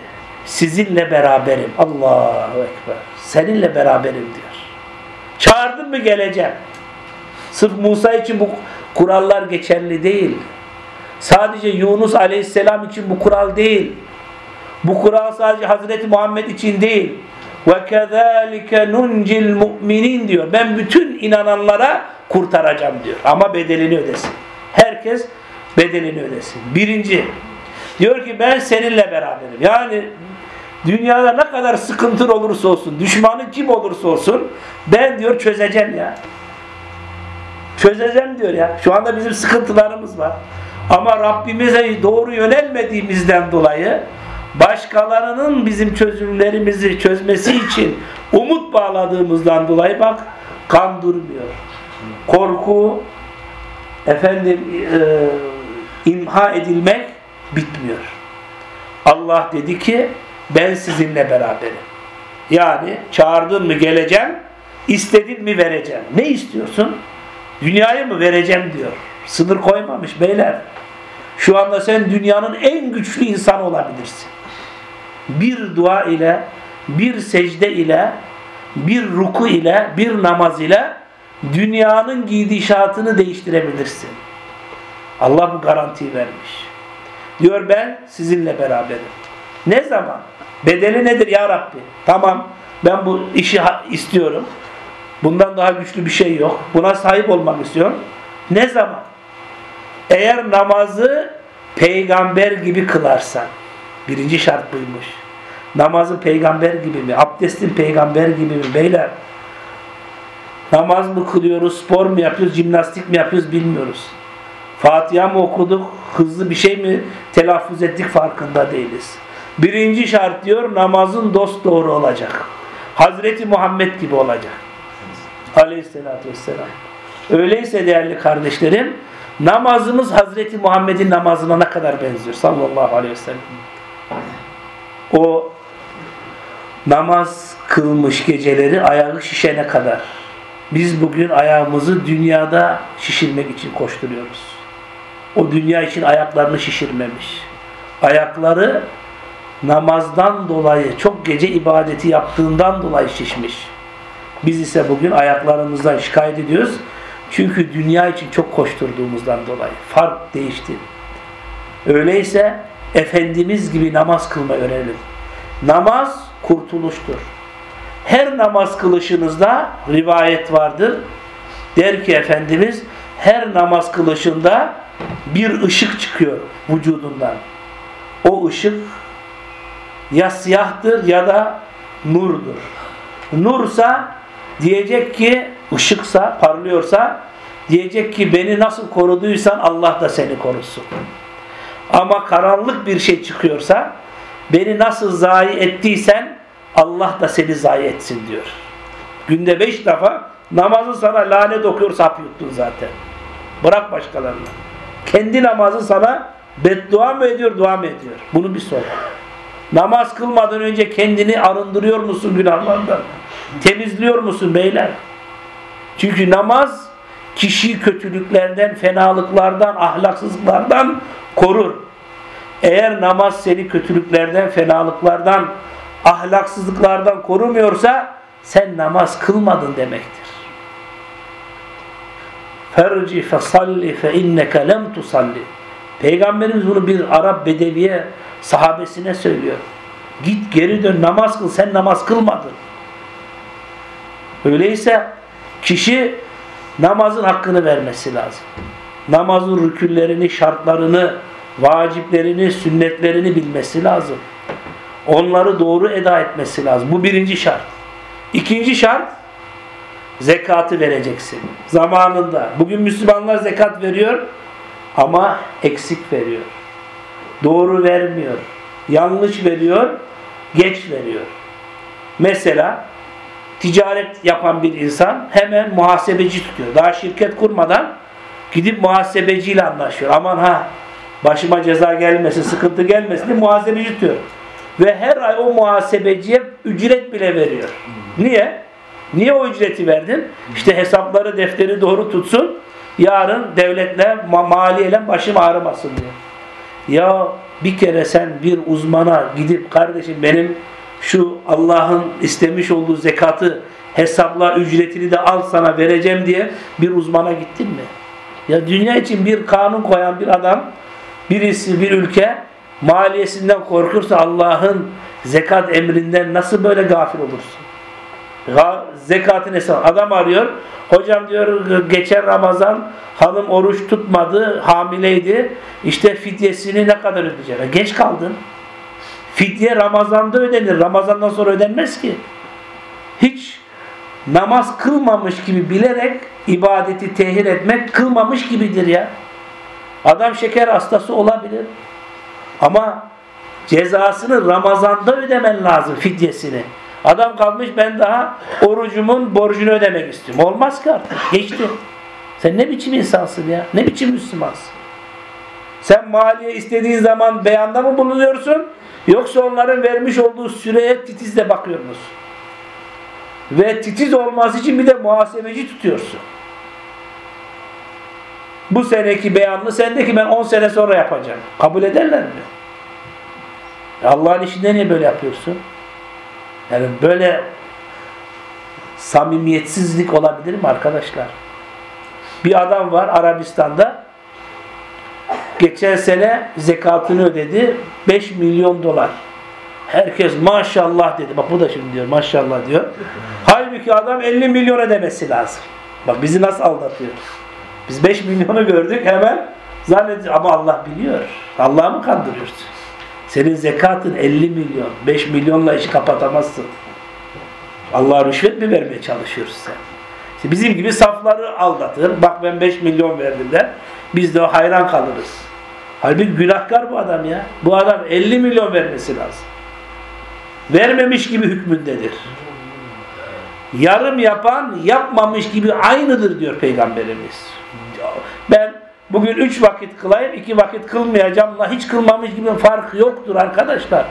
A: Sizinle beraberim. Allahu Ekber. Seninle beraberim diyor. Çağırdın mı geleceğim. Sırf Musa için bu kurallar geçerli değil. Sadece Yunus Aleyhisselam için bu kural değil. Bu kural sadece Hazreti Muhammed için değil. Ve kezalike nuncil mu'minin diyor. Ben bütün inananlara kurtaracağım diyor. Ama bedelini ödesin. Herkes bedelini ödesin. Birinci diyor ki ben seninle beraberim. Yani Dünyada ne kadar sıkıntın olursa olsun, düşmanın kim olursa olsun ben diyor çözeceğim ya. Çözeceğim diyor ya. Şu anda bizim sıkıntılarımız var. Ama Rabbimize doğru yönelmediğimizden dolayı başkalarının bizim çözümlerimizi çözmesi için umut bağladığımızdan dolayı bak kan durmuyor. Korku efendim e, imha edilmek bitmiyor. Allah dedi ki ben sizinle beraberim. Yani çağırdın mı geleceğim, istedin mi vereceğim. Ne istiyorsun? Dünyayı mı vereceğim diyor. Sınır koymamış beyler. Şu anda sen dünyanın en güçlü insanı olabilirsin. Bir dua ile, bir secde ile, bir ruku ile, bir namaz ile dünyanın gidişatını değiştirebilirsin. Allah bu garantiyi vermiş. Diyor ben sizinle beraberim. Ne zaman? Bedeli nedir ya Rabbi? Tamam ben bu işi istiyorum. Bundan daha güçlü bir şey yok. Buna sahip olmak istiyorum. Ne zaman? Eğer namazı peygamber gibi kılarsan. Birinci şart buymuş. Namazı peygamber gibi mi? Abdestin peygamber gibi mi? Beyler namaz mı kılıyoruz, spor mu yapıyoruz, jimnastik mi yapıyoruz bilmiyoruz. Fatiha mı okuduk, hızlı bir şey mi telaffuz ettik farkında değiliz. Birinci şart diyor namazın dost doğru olacak. Hazreti Muhammed gibi olacak. Aleyhisselatü vesselam. Öyleyse değerli kardeşlerim namazımız Hazreti Muhammed'in namazına ne kadar benziyor sallallahu aleyhi ve sellem. O namaz kılmış geceleri ayağı şişene kadar. Biz bugün ayağımızı dünyada şişirmek için koşturuyoruz. O dünya için ayaklarını şişirmemiş. Ayakları namazdan dolayı çok gece ibadeti yaptığından dolayı şişmiş. Biz ise bugün ayaklarımızdan şikayet ediyoruz. Çünkü dünya için çok koşturduğumuzdan dolayı. Fark değişti. Öyleyse Efendimiz gibi namaz kılma öğrenelim. Namaz kurtuluştur. Her namaz kılışınızda rivayet vardır. Der ki Efendimiz her namaz kılışında bir ışık çıkıyor vücudundan. O ışık ya siyahtır ya da nurdur. Nursa diyecek ki ışıksa, parlıyorsa diyecek ki beni nasıl koruduysan Allah da seni korusun. Ama karanlık bir şey çıkıyorsa beni nasıl zayi ettiysen Allah da seni zayi etsin diyor. Günde beş defa namazı sana lanet okuyor sap yuttun zaten. Bırak başkalarını. Kendi namazı sana beddua mı ediyor, dua mı ediyor? Bunu bir sor. Namaz kılmadan önce kendini arındırıyor musun günahlardan? Temizliyor musun beyler? Çünkü namaz kişiyi kötülüklerden, fenalıklardan, ahlaksızlıklardan korur. Eğer namaz seni kötülüklerden, fenalıklardan, ahlaksızlıklardan korumuyorsa sen namaz kılmadın demektir. Ferci fesalli fe inneke lem tusalli. Peygamberimiz bunu bir Arap bedeviye sahabesine söylüyor. Git geri dön namaz kıl sen namaz kılmadın. Öyleyse kişi namazın hakkını vermesi lazım. Namazın rüküllerini, şartlarını, vaciplerini, sünnetlerini bilmesi lazım. Onları doğru eda etmesi lazım. Bu birinci şart. İkinci şart zekatı vereceksin. Zamanında. Bugün Müslümanlar zekat veriyor ama eksik veriyor. Doğru vermiyor. Yanlış veriyor, geç veriyor. Mesela ticaret yapan bir insan hemen muhasebeci tutuyor. Daha şirket kurmadan gidip muhasebeciyle anlaşıyor. Aman ha başıma ceza gelmesin, sıkıntı gelmesin diye muhasebeci tutuyor. Ve her ay o muhasebeciye ücret bile veriyor. Niye? Niye o ücreti verdin? İşte hesapları, defteri doğru tutsun. Yarın devletle, ma maliyeyle başım ağrımasın diye. Ya bir kere sen bir uzmana gidip kardeşim benim şu Allah'ın istemiş olduğu zekatı hesapla ücretini de al sana vereceğim diye bir uzmana gittin mi? Ya dünya için bir kanun koyan bir adam birisi bir ülke maliyesinden korkursa Allah'ın zekat emrinden nasıl böyle gafil olursun? Zekatın hesabı. Adam arıyor. Hocam diyor geçen Ramazan hanım oruç tutmadı, hamileydi. İşte fidyesini ne kadar ödeyecek? Geç kaldın. Fidye Ramazan'da ödenir. Ramazan'dan sonra ödenmez ki. Hiç namaz kılmamış gibi bilerek ibadeti tehir etmek kılmamış gibidir ya. Adam şeker hastası olabilir. Ama cezasını Ramazan'da ödemen lazım fidyesini. Adam kalmış ben daha orucumun borcunu ödemek istiyorum. Olmaz ki artık. Geçti. Sen ne biçim insansın ya? Ne biçim Müslümansın? Sen maliye istediğin zaman beyanda mı bulunuyorsun? Yoksa onların vermiş olduğu süreye titizle bakıyor musun? Ve titiz olması için bir de muhasebeci tutuyorsun. Bu seneki beyanını sendeki ben 10 sene sonra yapacağım. Kabul ederler mi? Allah'ın işinde niye böyle yapıyorsun? Yani böyle samimiyetsizlik olabilir mi arkadaşlar? Bir adam var Arabistan'da geçen sene zekatını ödedi 5 milyon dolar. Herkes maşallah dedi. Bak bu da şimdi diyor maşallah diyor. Halbuki adam 50 milyon ödemesi lazım. Bak bizi nasıl aldatıyor. Biz 5 milyonu gördük hemen zannediyoruz ama Allah biliyor. Allah'ı mı kandırıyorsun? Senin zekatın 50 milyon. 5 milyonla işi kapatamazsın. Allah'a rüşvet mi vermeye çalışıyorsun sen? Bizim gibi safları aldatır. Bak ben 5 milyon verdim de biz de hayran kalırız. Halbuki günahkar bu adam ya. Bu adam 50 milyon vermesi lazım. Vermemiş gibi hükmündedir. Yarım yapan yapmamış gibi aynıdır diyor Peygamberimiz. Ben bugün üç vakit kılayım, iki vakit kılmayacağım. Hiç kılmamış gibi fark yoktur arkadaşlar.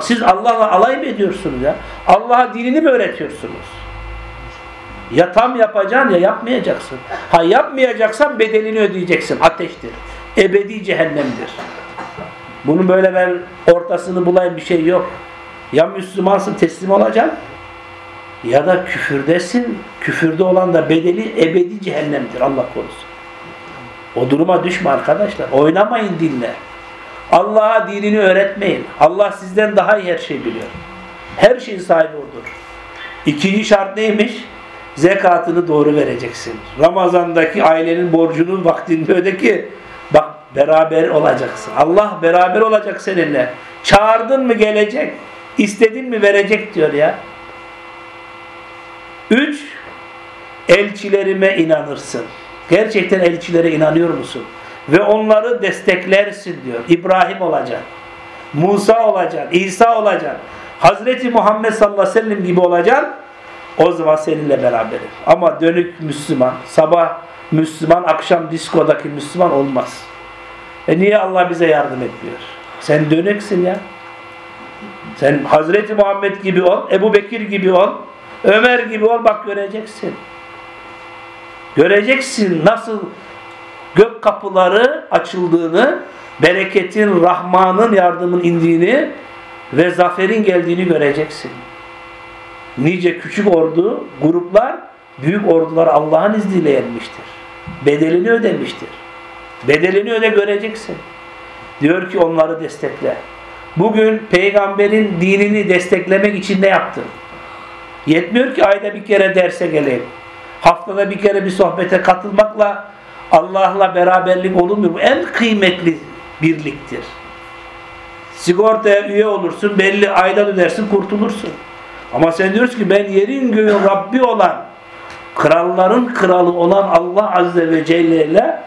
A: Siz Allah'la alay mı ediyorsunuz ya? Allah'a dinini mi öğretiyorsunuz? Ya tam yapacaksın ya yapmayacaksın. Ha yapmayacaksan bedelini ödeyeceksin. Ateştir. Ebedi cehennemdir. Bunun böyle ben ortasını bulayım bir şey yok. Ya Müslümansın teslim olacaksın ya da küfürdesin. Küfürde olan da bedeli ebedi cehennemdir. Allah korusun. O duruma düşme arkadaşlar. Oynamayın dinle. Allah'a dinini öğretmeyin. Allah sizden daha iyi her şey biliyor. Her şeyin sahibi odur. İkinci şart neymiş? Zekatını doğru vereceksin. Ramazandaki ailenin borcunu vaktinde öde ki bak beraber olacaksın. Allah beraber olacak seninle. Çağırdın mı gelecek. İstedin mi verecek diyor ya. Üç, elçilerime inanırsın. Gerçekten elçilere inanıyor musun? Ve onları desteklersin diyor. İbrahim olacak. Musa olacak. İsa olacak. Hazreti Muhammed sallallahu aleyhi ve sellem gibi olacak. O zaman seninle beraberim. Ama dönük Müslüman, sabah Müslüman, akşam diskodaki Müslüman olmaz. E niye Allah bize yardım etmiyor? Sen döneksin ya. Sen Hazreti Muhammed gibi ol, Ebu Bekir gibi ol, Ömer gibi ol bak göreceksin. Göreceksin nasıl gök kapıları açıldığını, bereketin, rahmanın yardımın indiğini ve zaferin geldiğini göreceksin. Nice küçük ordu, gruplar büyük ordular Allah'ın izniyle yenmiştir. Bedelini ödemiştir. Bedelini öde göreceksin. Diyor ki onları destekle. Bugün peygamberin dinini desteklemek için ne yaptın? Yetmiyor ki ayda bir kere derse geleyim. Haftada bir kere bir sohbete katılmakla Allah'la beraberlik olunmuyor. Bu en kıymetli birliktir. Sigortaya üye olursun, belli ayda ödersin, kurtulursun. Ama sen diyorsun ki ben yerin göğün Rabbi olan, kralların kralı olan Allah Azze ve Celle ile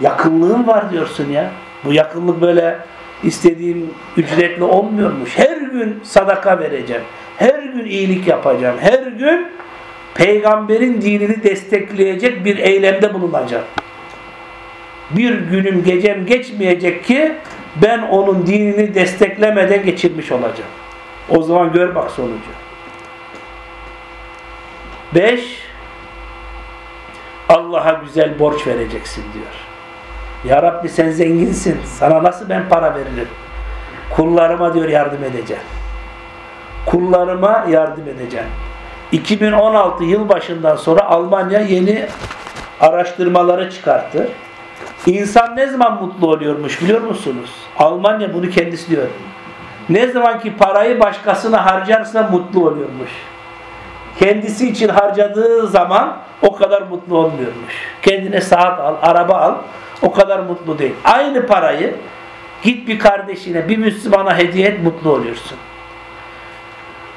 A: yakınlığın var diyorsun ya. Bu yakınlık böyle istediğim ücretli olmuyormuş. Her gün sadaka vereceğim. Her gün iyilik yapacağım. Her gün peygamberin dinini destekleyecek bir eylemde bulunacağım. Bir günüm gecem geçmeyecek ki ben onun dinini desteklemeden geçirmiş olacağım. O zaman gör bak sonucu. Beş, Allah'a güzel borç vereceksin diyor. Ya Rabbi sen zenginsin. Sana nasıl ben para veririm? Kullarıma diyor yardım edeceğim. Kullarıma yardım edeceğim. 2016 yıl başından sonra Almanya yeni araştırmaları çıkarttı. İnsan ne zaman mutlu oluyormuş biliyor musunuz? Almanya bunu kendisi diyor. Ne zaman ki parayı başkasına harcarsa mutlu oluyormuş. Kendisi için harcadığı zaman o kadar mutlu olmuyormuş. Kendine saat al, araba al, o kadar mutlu değil. Aynı parayı Git bir kardeşine, bir Müslümana hediye et, mutlu oluyorsun.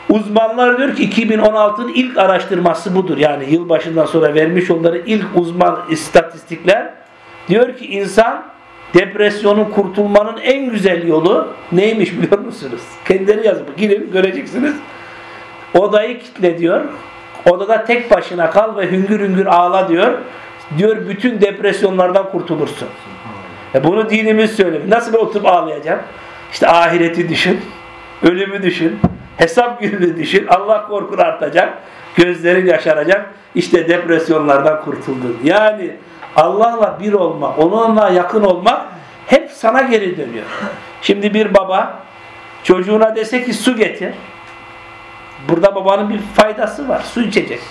A: Uzmanlar diyor ki 2016'ın ilk araştırması budur. Yani yılbaşından sonra vermiş oldukları ilk uzman istatistikler diyor ki insan depresyonun kurtulmanın en güzel yolu neymiş biliyor musunuz? Kendileri yazıp girin göreceksiniz. Odayı kitle diyor. Odada tek başına kal ve hüngür hüngür ağla diyor. Diyor bütün depresyonlardan kurtulursun. E bunu dinimiz söylüyor. Nasıl bir oturup ağlayacağım? İşte ahireti düşün. Ölümü düşün. Hesap gününü düşün. Allah korkun artacak. Gözlerin yaşaracak. İşte depresyonlardan kurtuldun. Yani Allah'la bir olma, onunla yakın olmak hep sana geri dönüyor. Şimdi bir baba çocuğuna dese ki su getir. Burada babanın bir faydası var. Su içecek.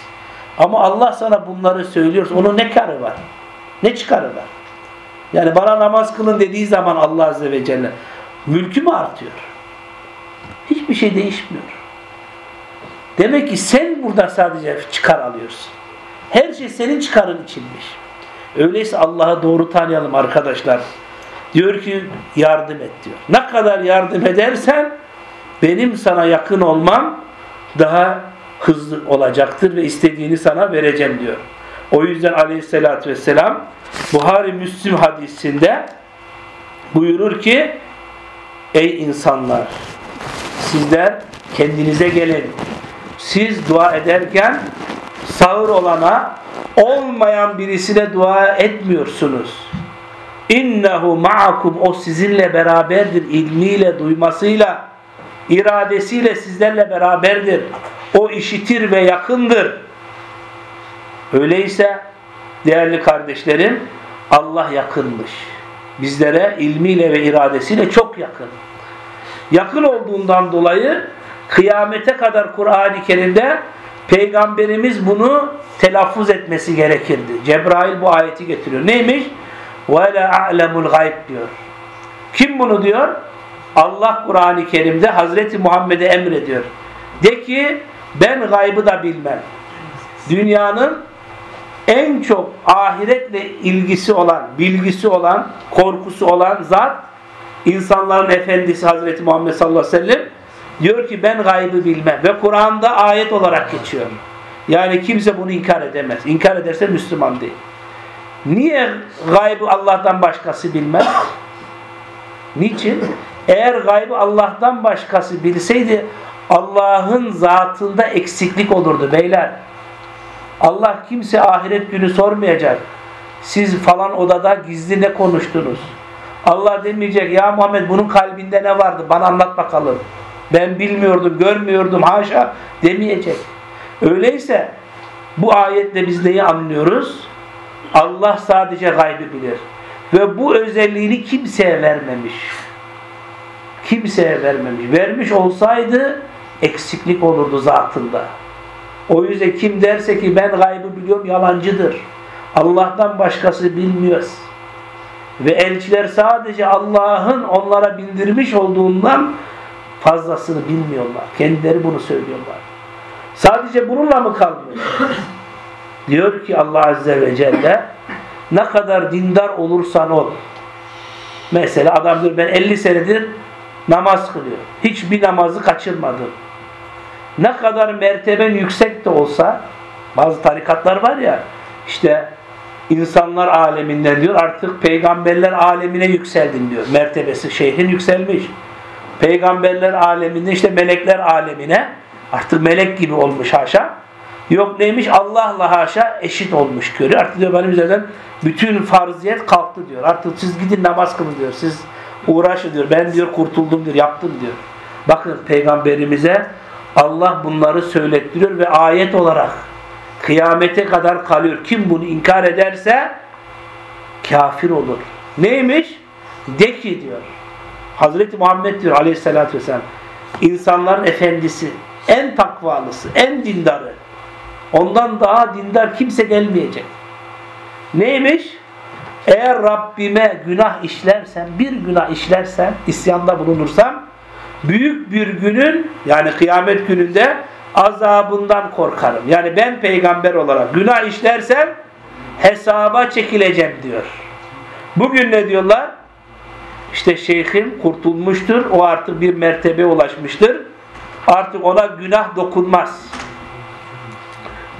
A: Ama Allah sana bunları söylüyor. Onun ne karı var? Ne çıkarı var? Yani bana namaz kılın dediği zaman Allah Azze ve Celle mülkü mü artıyor? Hiçbir şey değişmiyor. Demek ki sen burada sadece çıkar alıyorsun. Her şey senin çıkarın içinmiş. Öyleyse Allah'ı doğru tanıyalım arkadaşlar. Diyor ki yardım et diyor. Ne kadar yardım edersen benim sana yakın olmam daha hızlı olacaktır ve istediğini sana vereceğim diyor. O yüzden aleyhissalatü vesselam Buhari Müslim hadisinde buyurur ki Ey insanlar sizler kendinize gelin. Siz dua ederken sağır olana olmayan birisine dua etmiyorsunuz. İnnehu ma'akum o sizinle beraberdir ilmiyle, duymasıyla, iradesiyle sizlerle beraberdir. O işitir ve yakındır. Öyleyse değerli kardeşlerim Allah yakınmış. Bizlere ilmiyle ve iradesiyle çok yakın. Yakın olduğundan dolayı kıyamete kadar Kur'an-ı Kerim'de peygamberimiz bunu telaffuz etmesi gerekirdi. Cebrail bu ayeti getiriyor. Neymiş? Ve la a'lemul gayb diyor. Kim bunu diyor? Allah Kur'an-ı Kerim'de Hazreti Muhammed'e emrediyor. De ki ben gaybı da bilmem. Dünyanın en çok ahiretle ilgisi olan, bilgisi olan, korkusu olan zat insanların efendisi Hazreti Muhammed sallallahu aleyhi ve sellem diyor ki ben gaybı bilmem ve Kur'an'da ayet olarak geçiyor. Yani kimse bunu inkar edemez. İnkar ederse Müslüman değil. Niye gaybı Allah'tan başkası bilmez? Niçin? Eğer gaybı Allah'tan başkası bilseydi Allah'ın zatında eksiklik olurdu beyler. Allah kimse ahiret günü sormayacak. Siz falan odada gizli ne konuştunuz? Allah demeyecek ya Muhammed bunun kalbinde ne vardı bana anlat bakalım. Ben bilmiyordum, görmüyordum haşa demeyecek. Öyleyse bu ayetle biz neyi anlıyoruz? Allah sadece gaybı bilir. Ve bu özelliğini kimseye vermemiş. Kimseye vermemiş. Vermiş olsaydı eksiklik olurdu zatında. O yüzden kim derse ki ben gaybı biliyorum yalancıdır. Allah'tan başkası bilmiyoruz. Ve elçiler sadece Allah'ın onlara bildirmiş olduğundan fazlasını bilmiyorlar. Kendileri bunu söylüyorlar. Sadece bununla mı kalmıyor? Diyor ki Allah Azze ve Celle ne kadar dindar olursan ol. Mesela adam diyor ben 50 senedir namaz kılıyor. Hiçbir namazı kaçırmadım. Ne kadar merteben yüksek de olsa bazı tarikatlar var ya işte insanlar aleminden diyor artık peygamberler alemine yükseldin diyor. Mertebesi şeyhin yükselmiş. Peygamberler aleminde işte melekler alemine artık melek gibi olmuş haşa. Yok neymiş Allah'la haşa eşit olmuş görüyor. Artık diyor benim üzerinden bütün farziyet kalktı diyor. Artık siz gidin namaz kılın diyor. Siz uğraşın diyor. Ben diyor kurtuldum diyor. Yaptım diyor. Bakın peygamberimize Allah bunları söylettiriyor ve ayet olarak kıyamete kadar kalıyor. Kim bunu inkar ederse kafir olur. Neymiş? De ki diyor. Hazreti Muhammed diyor aleyhissalatü vesselam insanların efendisi, en takvalısı, en dindarı. Ondan daha dindar kimse gelmeyecek. Neymiş? Eğer Rabbime günah işlersem, bir günah işlersem, isyanda bulunursam, büyük bir günün, yani kıyamet gününde azabından korkarım. Yani ben peygamber olarak günah işlersem, hesaba çekileceğim diyor. Bugün ne diyorlar? işte şeyhim kurtulmuştur. O artık bir mertebe ulaşmıştır. Artık ona günah dokunmaz.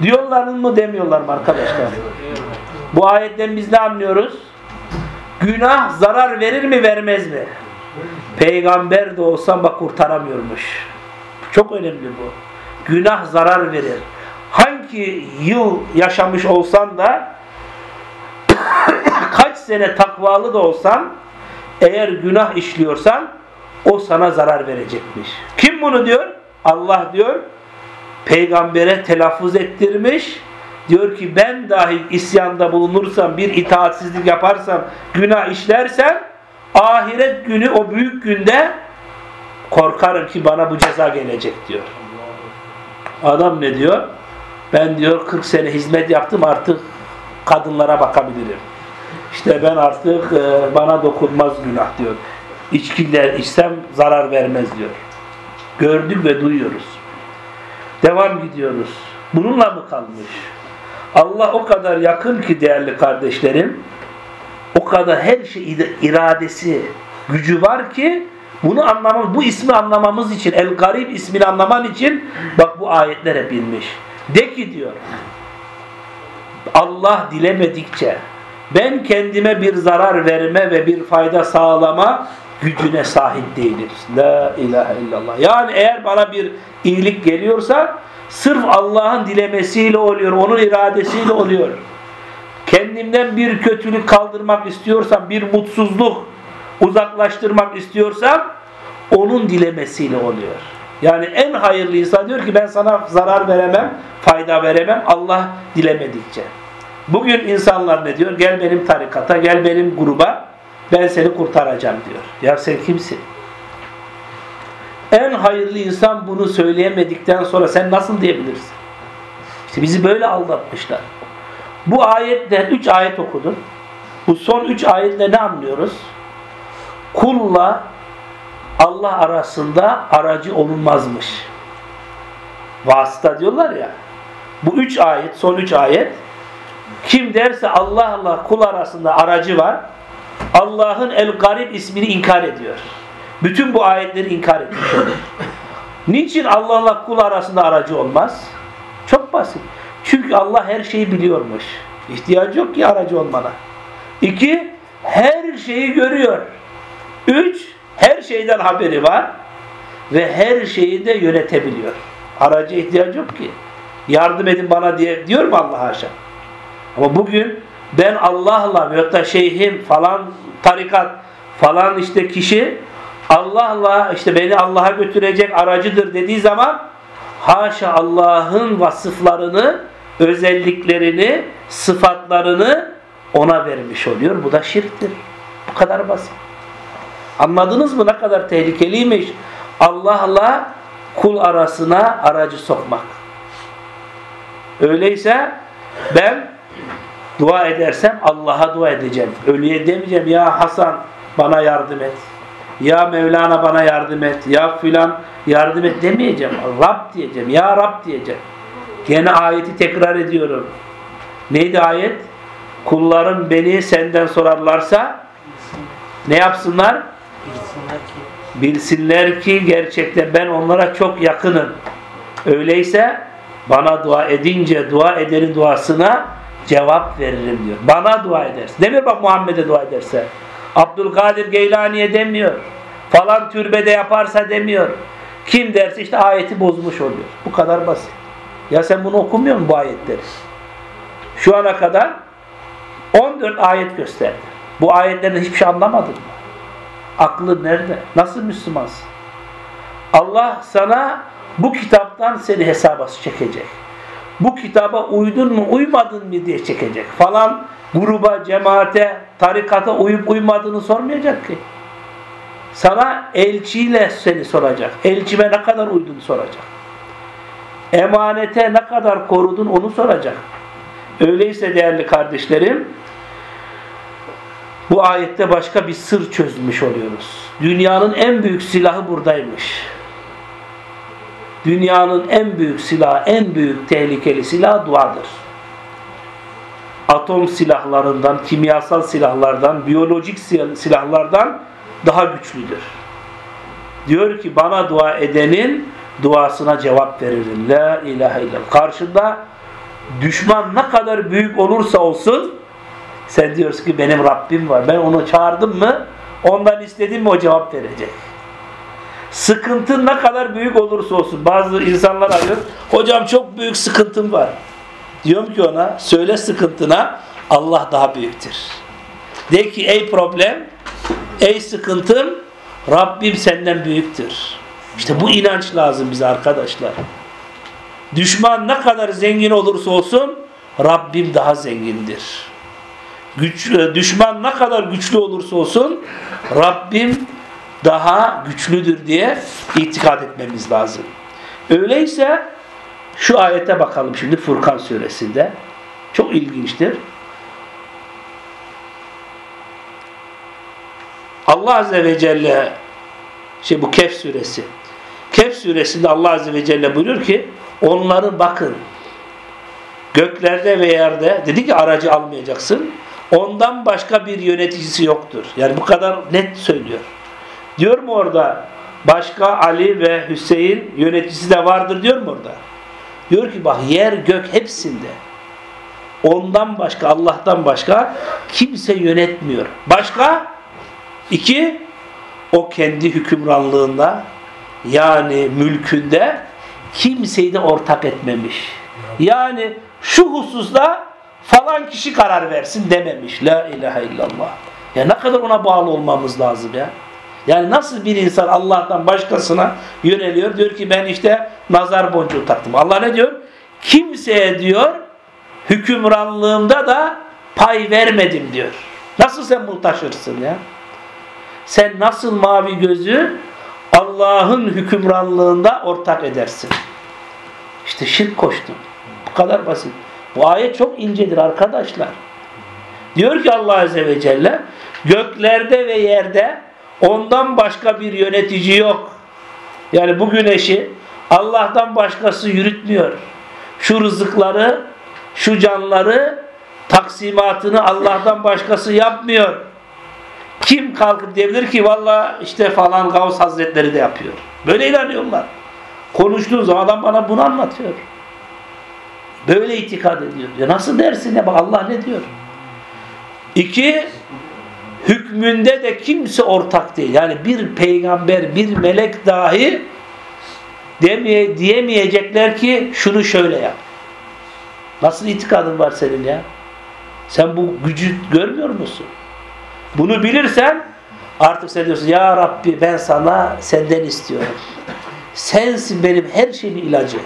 A: Diyorlar mı demiyorlar mı arkadaşlar? Bu ayetten biz ne anlıyoruz? Günah zarar verir mi vermez mi? Peygamber de olsa bak kurtaramıyormuş. Çok önemli bu. Günah zarar verir. Hangi yıl yaşamış olsan da kaç sene takvalı da olsan eğer günah işliyorsan o sana zarar verecekmiş. Kim bunu diyor? Allah diyor. Peygambere telaffuz ettirmiş. Diyor ki ben dahi isyanda bulunursam, bir itaatsizlik yaparsam, günah işlersem ahiret günü o büyük günde korkarım ki bana bu ceza gelecek diyor. Adam ne diyor? Ben diyor 40 sene hizmet yaptım artık kadınlara bakabilirim. İşte ben artık e, bana dokunmaz günah diyor. İçkiler içsem zarar vermez diyor. Gördük ve duyuyoruz. Devam gidiyoruz. Bununla mı kalmış? Allah o kadar yakın ki değerli kardeşlerim, o kadar her şey iradesi, gücü var ki bunu anlamamız, bu ismi anlamamız için, El Garib ismini anlaman için bak bu ayetler hep inmiş. De ki diyor, Allah dilemedikçe ben kendime bir zarar verme ve bir fayda sağlama gücüne sahip değiliz. La ilahe illallah. Yani eğer bana bir iyilik geliyorsa sırf Allah'ın dilemesiyle oluyor, onun iradesiyle oluyor. Kendimden bir kötülük kaldırmak istiyorsam, bir mutsuzluk uzaklaştırmak istiyorsam onun dilemesiyle oluyor. Yani en hayırlı insan diyor ki ben sana zarar veremem, fayda veremem Allah dilemedikçe. Bugün insanlar ne diyor? Gel benim tarikata, gel benim gruba, ben seni kurtaracağım diyor. Ya sen kimsin? En hayırlı insan bunu söyleyemedikten sonra sen nasıl diyebilirsin? İşte bizi böyle aldatmışlar. Bu ayette üç ayet okudum. Bu son üç ayetle ne anlıyoruz? Kulla Allah arasında aracı olunmazmış. Vasıta diyorlar ya. Bu üç ayet, son üç ayet kim derse Allah'la kul arasında aracı var, Allah'ın El-Garib ismini inkar ediyor. Bütün bu ayetleri inkar etmiş olur. Niçin Allah'la kul arasında aracı olmaz? Çok basit. Çünkü Allah her şeyi biliyormuş. İhtiyacı yok ki aracı olmana. İki, her şeyi görüyor. Üç, her şeyden haberi var ve her şeyi de yönetebiliyor. Aracı ihtiyacı yok ki. Yardım edin bana diye diyor mu Allah haşa? Ama bugün ben Allah'la veyahut da şeyhim falan tarikat falan işte kişi Allah'la işte beni Allah'a götürecek aracıdır dediği zaman haşa Allah'ın vasıflarını, özelliklerini, sıfatlarını ona vermiş oluyor. Bu da şirktir. Bu kadar basit. Anladınız mı ne kadar tehlikeliymiş? Allah'la kul arasına aracı sokmak. Öyleyse ben dua edersem Allah'a dua edeceğim. Ölüye demeyeceğim ya Hasan bana yardım et. Ya Mevlana bana yardım et. Ya filan yardım et demeyeceğim. Rab diyeceğim. Ya Rab diyeceğim. Gene ayeti tekrar ediyorum. Neydi ayet? Kullarım beni senden sorarlarsa ne yapsınlar?
D: Bilsinler ki
A: Bilsinler ki gerçekten ben onlara çok yakınım. Öyleyse bana dua edince dua edenin duasına cevap veririm diyor. Bana dua ederse. Demiyor bak Muhammed'e dua ederse. Abdülkadir Geylani'ye demiyor. Falan türbede yaparsa demiyor. Kim derse işte ayeti bozmuş oluyor. Bu kadar basit. Ya sen bunu okumuyor musun bu ayetleri? Şu ana kadar 14 ayet gösterdi. Bu ayetlerden hiçbir şey anlamadın mı? Aklın nerede? Nasıl Müslümansın? Allah sana bu kitaptan seni hesaba çekecek. Bu kitaba uydun mu uymadın mı diye çekecek. Falan gruba, cemaate, tarikata uyup uymadığını sormayacak ki. Sana elçiyle seni soracak. Elçime ne kadar uydun soracak. Emanete ne kadar korudun onu soracak. Öyleyse değerli kardeşlerim bu ayette başka bir sır çözmüş oluyoruz. Dünyanın en büyük silahı buradaymış. Dünyanın en büyük silahı, en büyük tehlikeli silah duadır. Atom silahlarından, kimyasal silahlardan, biyolojik silahlardan daha güçlüdür. Diyor ki bana dua edenin duasına cevap veririm. La ilahe illallah. Karşında düşman ne kadar büyük olursa olsun sen diyorsun ki benim Rabbim var. Ben onu çağırdım mı ondan istedim mi o cevap verecek. Sıkıntın ne kadar büyük olursa olsun bazı insanlar arıyor. Hocam çok büyük sıkıntım var. Diyorum ki ona söyle sıkıntına Allah daha büyüktür. De ki ey problem, ey sıkıntım Rabbim senden büyüktür. İşte bu inanç lazım bize arkadaşlar. Düşman ne kadar zengin olursa olsun Rabbim daha zengindir. Güç, e, düşman ne kadar güçlü olursa olsun Rabbim daha güçlüdür diye itikad etmemiz lazım. Öyleyse şu ayete bakalım şimdi Furkan suresinde. Çok ilginçtir. Allah Azze ve Celle şey bu Kehf suresi. Kehf suresinde Allah Azze ve Celle buyuruyor ki onların bakın göklerde ve yerde dedi ki aracı almayacaksın. Ondan başka bir yöneticisi yoktur. Yani bu kadar net söylüyor. Diyor mu orada başka Ali ve Hüseyin yöneticisi de vardır diyor mu orada? Diyor ki bak yer gök hepsinde. Ondan başka Allah'tan başka kimse yönetmiyor. Başka iki o kendi hükümranlığında yani mülkünde kimseyi de ortak etmemiş. Yani şu hususta falan kişi karar versin dememiş. La ilahe illallah. Ya ne kadar ona bağlı olmamız lazım ya. Yani nasıl bir insan Allah'tan başkasına yöneliyor? Diyor ki ben işte nazar boncuğu taktım. Allah ne diyor? Kimseye diyor hükümranlığımda da pay vermedim diyor. Nasıl sen bunu taşırsın ya? Sen nasıl mavi gözü Allah'ın hükümranlığında ortak edersin? İşte şirk koştun. Bu kadar basit. Bu ayet çok incedir arkadaşlar. Diyor ki Allah Azze ve Celle göklerde ve yerde ondan başka bir yönetici yok. Yani bu güneşi Allah'tan başkası yürütmüyor. Şu rızıkları, şu canları taksimatını Allah'tan başkası yapmıyor. Kim kalkıp diyebilir ki valla işte falan Gavs Hazretleri de yapıyor. Böyle inanıyorlar. Konuştuğun zaman adam bana bunu anlatıyor. Böyle itikad ediyor. Ya nasıl dersin ya bak Allah ne diyor? İki, hükmünde de kimse ortak değil. Yani bir peygamber, bir melek dahi demeye, diyemeyecekler ki şunu şöyle yap. Nasıl itikadın var senin ya? Sen bu gücü görmüyor musun? Bunu bilirsen artık sen diyorsun ya Rabbi ben sana senden istiyorum. Sensin benim her şeyimin ilacı.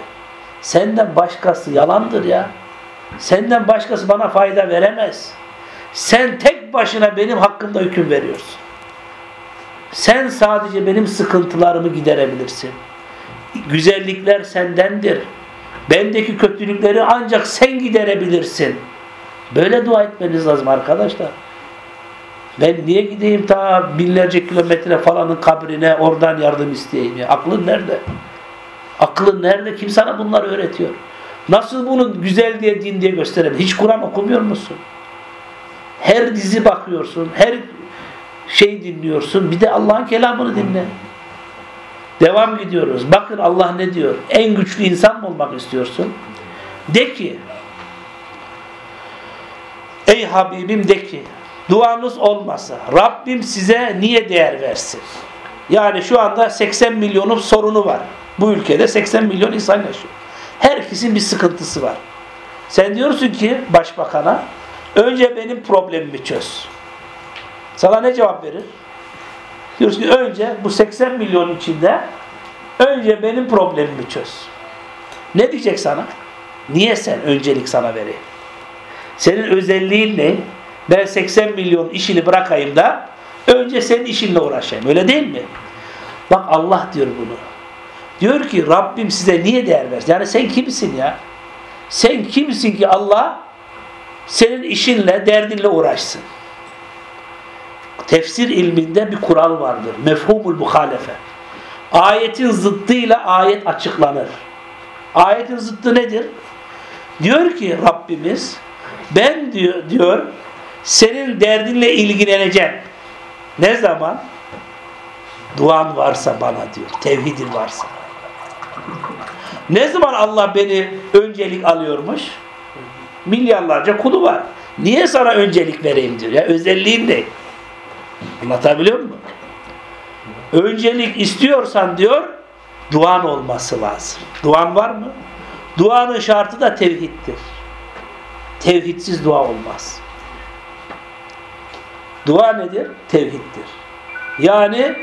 A: Senden başkası yalandır ya. Senden başkası bana fayda veremez. Sen tek başına benim hakkımda hüküm veriyorsun. Sen sadece benim sıkıntılarımı giderebilirsin. Güzellikler sendendir. Bendeki kötülükleri ancak sen giderebilirsin. Böyle dua etmeniz lazım arkadaşlar. Ben niye gideyim ta binlerce kilometre falanın kabrine oradan yardım isteyeyim ya? Aklın nerede? Aklın nerede? Kim sana bunları öğretiyor? Nasıl bunu güzel diye din diye gösterebilir? Hiç Kur'an okumuyor musun? Her dizi bakıyorsun, her şey dinliyorsun. Bir de Allah'ın kelamını dinle. Devam gidiyoruz. Bakın Allah ne diyor? En güçlü insan mı olmak istiyorsun? De ki Ey Habibim de ki duanız olmasa Rabbim size niye değer versin? Yani şu anda 80 milyonun sorunu var. Bu ülkede 80 milyon insan yaşıyor. Herkesin bir sıkıntısı var. Sen diyorsun ki başbakana önce benim problemimi çöz. Sana ne cevap verir? Diyorsun ki önce bu 80 milyon içinde önce benim problemimi çöz. Ne diyecek sana? Niye sen öncelik sana vereyim? Senin özelliğin ne? Ben 80 milyon işini bırakayım da önce senin işinle uğraşayım. Öyle değil mi? Bak Allah diyor bunu. Diyor ki Rabbim size niye değer versin? Yani sen kimsin ya? Sen kimsin ki Allah senin işinle, derdinle uğraşsın? Tefsir ilminde bir kural vardır. Mefhumul muhalefe. Ayetin zıttıyla ayet açıklanır. Ayetin zıttı nedir? Diyor ki Rabbimiz ben diyor, diyor senin derdinle ilgileneceğim. Ne zaman? Duan varsa bana diyor. Tevhidin varsa. Ne zaman Allah beni öncelik alıyormuş? Milyarlarca kulu var. Niye sana öncelik vereyim diyor. Ya özelliğin ne? Anlatabiliyor muyum? Öncelik istiyorsan diyor duan olması lazım. Duan var mı? Duanın şartı da tevhiddir. Tevhidsiz dua olmaz. Dua nedir? Tevhiddir. Yani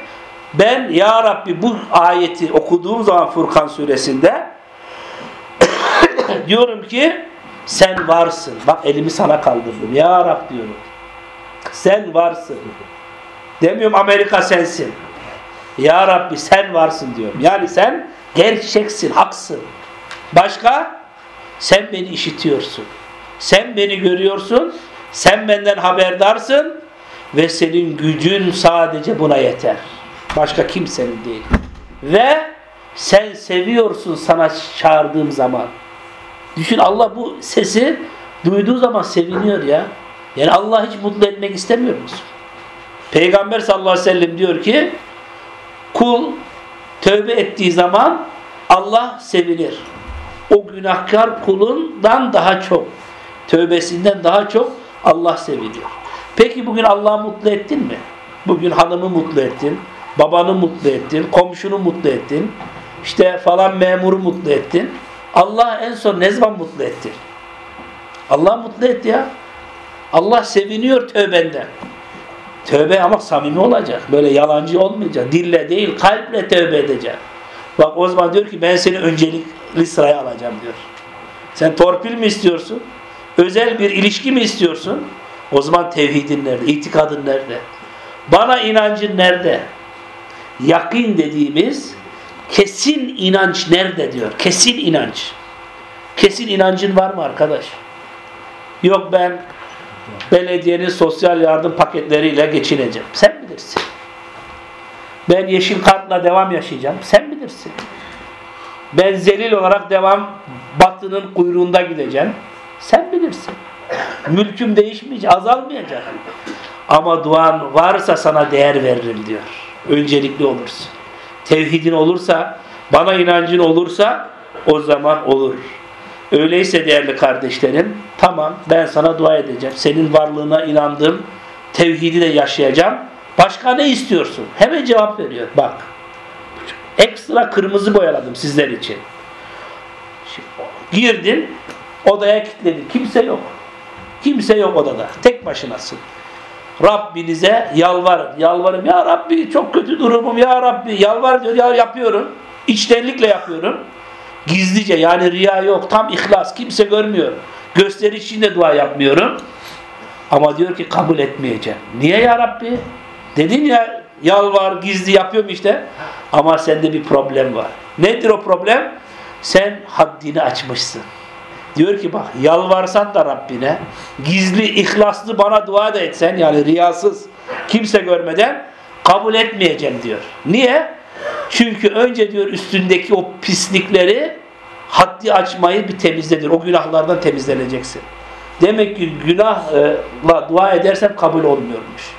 A: ben ya Rabbi bu ayeti okuduğum zaman Furkan suresinde diyorum ki sen varsın. Bak elimi sana kaldırdım. Ya Rab diyorum. Sen varsın. Demiyorum Amerika sensin. Ya Rabbi sen varsın diyorum. Yani sen gerçeksin, haksın. Başka? Sen beni işitiyorsun. Sen beni görüyorsun. Sen benden haberdarsın. Ve senin gücün sadece buna yeter. Başka kimsenin değil. Ve sen seviyorsun sana çağırdığım zaman. Düşün Allah bu sesi duyduğu zaman seviniyor ya. Yani Allah hiç mutlu etmek istemiyor musun? Peygamber sallallahu aleyhi ve sellem diyor ki kul tövbe ettiği zaman Allah sevinir. O günahkar kulundan daha çok, tövbesinden daha çok Allah seviniyor. Peki bugün Allah'ı mutlu ettin mi? Bugün hanımı mutlu ettin, babanı mutlu ettin, komşunu mutlu ettin, işte falan memuru mutlu ettin. Allah en son ne zaman mutlu etti? Allah mutlu etti ya. Allah seviniyor tövbenden. Tövbe ama samimi olacak. Böyle yalancı olmayacak. Dille değil kalple tövbe edecek. Bak o zaman diyor ki ben seni öncelikli sıraya alacağım diyor. Sen torpil mi istiyorsun? Özel bir ilişki mi istiyorsun? O zaman tevhidin nerede? İtikadın nerede? Bana inancın nerede? Yakin dediğimiz kesin inanç nerede diyor. Kesin inanç. Kesin inancın var mı arkadaş? Yok ben belediyenin sosyal yardım paketleriyle geçineceğim. Sen bilirsin. Ben yeşil kartla devam yaşayacağım. Sen bilirsin. Ben zelil olarak devam batının kuyruğunda gideceğim. Sen bilirsin. Mülküm değişmeyecek, azalmayacak. Ama duan varsa sana değer veririm diyor. Öncelikli olursun. Tevhidin olursa, bana inancın olursa o zaman olur. Öyleyse değerli kardeşlerim, tamam ben sana dua edeceğim. Senin varlığına inandım. Tevhidi de yaşayacağım. Başka ne istiyorsun? Hemen cevap veriyor. Bak. Ekstra kırmızı boyaladım sizler için. Girdin, odaya kilitledin. Kimse yok. Kimse yok odada. Tek başınasın. Rabbinize yalvarın. Yalvarın. Ya Rabbi çok kötü durumum. Ya Rabbi yalvar diyor. Ya yapıyorum. İçtenlikle yapıyorum. Gizlice yani riya yok. Tam ihlas. Kimse görmüyor. Gösteri için de dua yapmıyorum. Ama diyor ki kabul etmeyeceğim. Niye ya Rabbi? Dedin ya yalvar gizli yapıyorum işte. Ama sende bir problem var. Nedir o problem? Sen haddini açmışsın. Diyor ki bak yalvarsan da Rabbine gizli ihlaslı bana dua da etsen yani riyasız kimse görmeden kabul etmeyeceğim diyor. Niye? Çünkü önce diyor üstündeki o pislikleri haddi açmayı bir temizledir. O günahlardan temizleneceksin. Demek ki günahla dua edersem kabul olmuyormuş.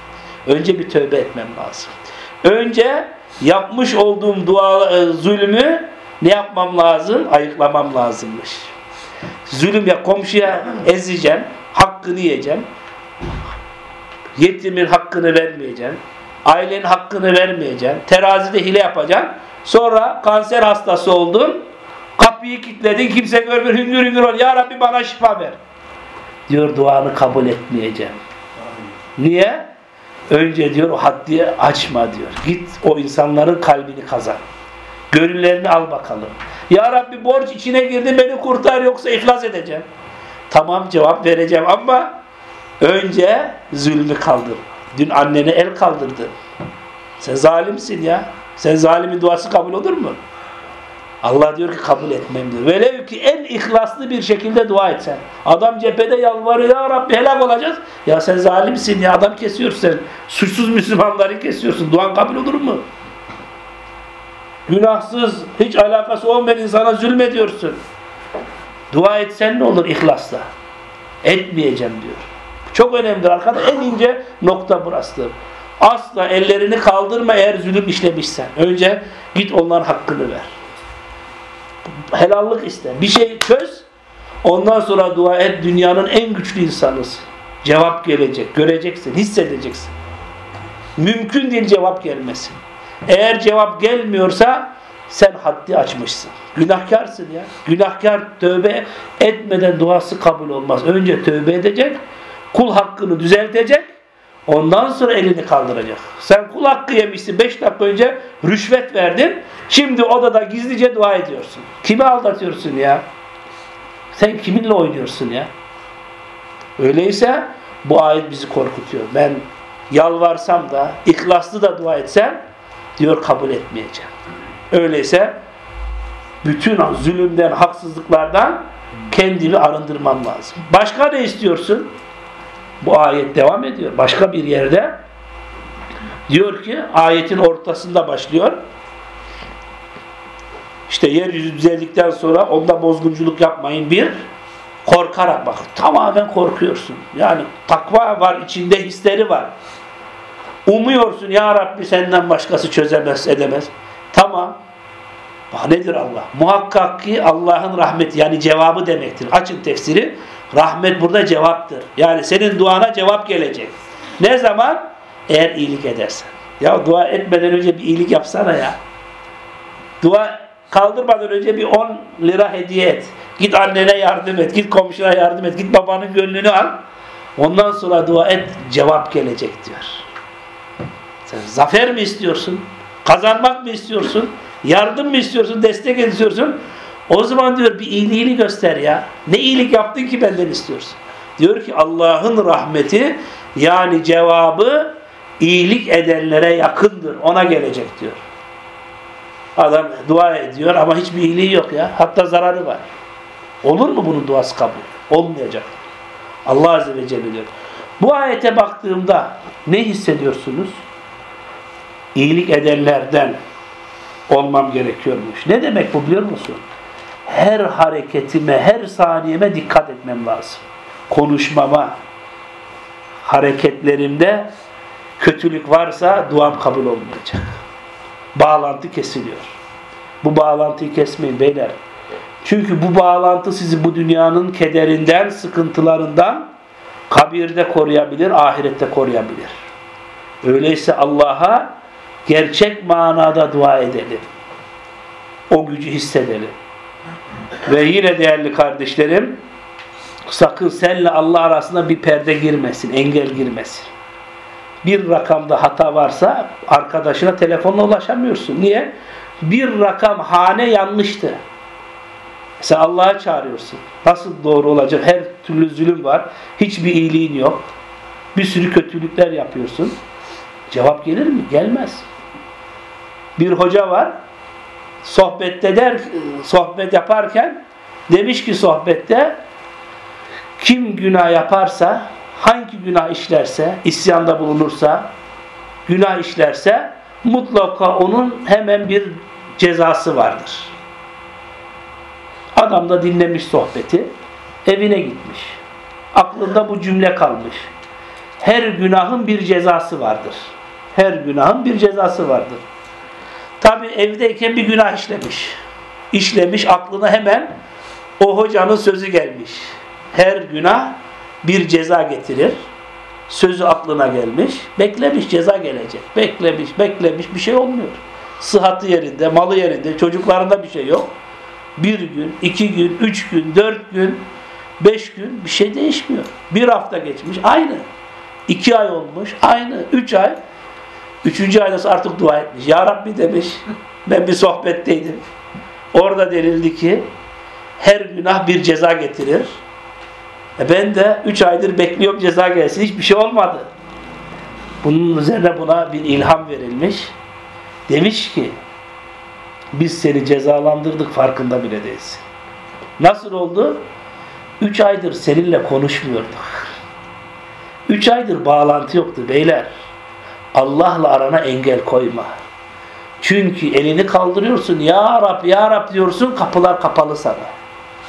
A: Önce bir tövbe etmem lazım. Önce yapmış olduğum dua e, zulmü ne yapmam lazım? Ayıklamam lazımmış. Zulüm ya komşuya ezeceğim, hakkını yiyeceğim. Yetimin hakkını vermeyeceğim. Ailenin hakkını vermeyeceğim. Terazide hile yapacağım. Sonra kanser hastası oldun. Kapıyı kilitledin. Kimse görmüyor. Hüngür hüngür ol. Ya Rabbi bana şifa ver. Diyor duanı kabul etmeyeceğim. Niye? Önce diyor o haddi açma diyor. Git o insanların kalbini kazan. Gönüllerini al bakalım. Ya Rabbi borç içine girdi beni kurtar yoksa iflas edeceğim. Tamam cevap vereceğim ama önce zulmü kaldır. Dün annene el kaldırdı. Sen zalimsin ya. Sen zalimin duası kabul olur mu? Allah diyor ki kabul etmem diyor. Velev ki en ihlaslı bir şekilde dua etsen. Adam cephede yalvarıyor ya Rabbi helak olacağız. Ya sen zalimsin ya adam kesiyorsun sen. Suçsuz Müslümanları kesiyorsun. Duan kabul olur mu? Günahsız, hiç alakası olmayan insana zulmediyorsun. Dua etsen ne olur ihlasla? Etmeyeceğim diyor. Çok önemlidir arkadaşlar. En ince nokta burasıdır. Asla ellerini kaldırma eğer zulüm işlemişsen. Önce git onların hakkını ver. Helallık iste. Bir şey çöz. Ondan sonra dua et. Dünyanın en güçlü insanısın. Cevap gelecek. Göreceksin. Hissedeceksin. Mümkün değil cevap gelmesin. Eğer cevap gelmiyorsa sen haddi açmışsın. Günahkarsın ya. Günahkar tövbe etmeden duası kabul olmaz. Önce tövbe edecek. Kul hakkını düzeltecek. Ondan sonra elini kaldıracak. Sen kul hakkı yemişsin. Beş dakika önce rüşvet verdin. Şimdi odada gizlice dua ediyorsun. Kimi aldatıyorsun ya? Sen kiminle oynuyorsun ya? Öyleyse bu ayet bizi korkutuyor. Ben yalvarsam da, ihlaslı da dua etsem diyor kabul etmeyeceğim. Öyleyse bütün zulümden, haksızlıklardan kendimi arındırmam lazım. Başka ne istiyorsun? Bu ayet devam ediyor. Başka bir yerde diyor ki ayetin ortasında başlıyor. İşte yeryüzü düzeldikten sonra onda bozgunculuk yapmayın. Bir, korkarak bak. Tamamen korkuyorsun. Yani takva var, içinde hisleri var. Umuyorsun ya Rabbi senden başkası çözemez, edemez. Tamam. Bak nedir Allah? Muhakkak ki Allah'ın rahmeti yani cevabı demektir. Açın tefsiri. Rahmet burada cevaptır. Yani senin duana cevap gelecek. Ne zaman? Eğer iyilik edersen. Ya dua etmeden önce bir iyilik yapsana ya. Dua kaldırmadan önce bir 10 lira hediye et. Git annene yardım et. Git komşuna yardım et. Git babanın gönlünü al. Ondan sonra dua et. Cevap gelecek diyor. Sen zafer mi istiyorsun? Kazanmak mı istiyorsun? Yardım mı istiyorsun? Destek istiyorsun? O zaman diyor bir iyiliğini göster ya. Ne iyilik yaptın ki benden istiyorsun? Diyor ki Allah'ın rahmeti yani cevabı iyilik edenlere yakındır. Ona gelecek diyor. Adam dua ediyor ama hiçbir iyiliği yok ya. Hatta zararı var. Olur mu bunun duası kabul? Olmayacak. Allah Azze ve Celle diyor. Bu ayete baktığımda ne hissediyorsunuz? İyilik edenlerden olmam gerekiyormuş. Ne demek bu biliyor musun? Her hareketime, her saniyeme dikkat etmem lazım. Konuşmama, hareketlerimde kötülük varsa duam kabul olmayacak. Bağlantı kesiliyor. Bu bağlantıyı kesmeyin beyler. Çünkü bu bağlantı sizi bu dünyanın kederinden, sıkıntılarından kabirde koruyabilir, ahirette koruyabilir. Öyleyse Allah'a gerçek manada dua edelim. O gücü hissedelim. Ve yine değerli kardeşlerim, sakın senle Allah arasında bir perde girmesin, engel girmesin. Bir rakamda hata varsa arkadaşına telefonla ulaşamıyorsun. Niye? Bir rakam hane yanlıştı. Sen Allah'a çağırıyorsun. Nasıl doğru olacak? Her türlü zulüm var. Hiçbir iyiliğin yok. Bir sürü kötülükler yapıyorsun. Cevap gelir mi? Gelmez. Bir hoca var. Sohbette der, sohbet yaparken demiş ki sohbette kim günah yaparsa, hangi günah işlerse, isyanda bulunursa, günah işlerse mutlaka onun hemen bir cezası vardır. Adam da dinlemiş sohbeti, evine gitmiş. Aklında bu cümle kalmış. Her günahın bir cezası vardır. Her günahın bir cezası vardır. Tabi evdeyken bir günah işlemiş. İşlemiş aklına hemen o hocanın sözü gelmiş. Her günah bir ceza getirir. Sözü aklına gelmiş. Beklemiş ceza gelecek. Beklemiş, beklemiş bir şey olmuyor. Sıhhatı yerinde, malı yerinde, çocuklarında bir şey yok. Bir gün, iki gün, üç gün, dört gün, beş gün bir şey değişmiyor. Bir hafta geçmiş, aynı. İki ay olmuş, aynı. Üç ay. Üçüncü ayda artık dua etmiş. Ya Rabbi demiş, ben bir sohbetteydim. Orada denildi ki, her günah bir ceza getirir. E ben de üç aydır bekliyorum ceza gelsin. Hiçbir şey olmadı. Bunun üzerine buna bir ilham verilmiş. Demiş ki, biz seni cezalandırdık farkında bile değilsin. Nasıl oldu? Üç aydır seninle konuşmuyorduk. Üç aydır bağlantı yoktu beyler. Allah'la arana engel koyma. Çünkü elini kaldırıyorsun. Ya Rab, Ya Rab diyorsun kapılar kapalı sana.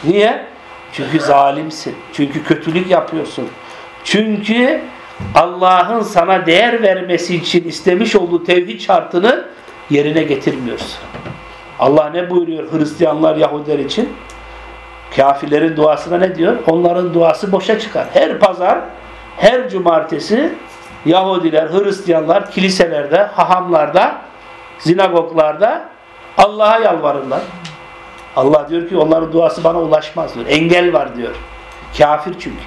A: Niye? Çünkü zalimsin. Çünkü kötülük yapıyorsun. Çünkü Allah'ın sana değer vermesi için istemiş olduğu tevhid şartını yerine getirmiyorsun. Allah ne buyuruyor Hristiyanlar, Yahudiler için? Kafirlerin duasına ne diyor? Onların duası boşa çıkar. Her pazar, her cumartesi Yahudiler, Hristiyanlar kiliselerde, hahamlarda, zinagoglarda Allah'a yalvarırlar. Allah diyor ki onların duası bana ulaşmaz diyor. Engel var diyor. Kafir çünkü.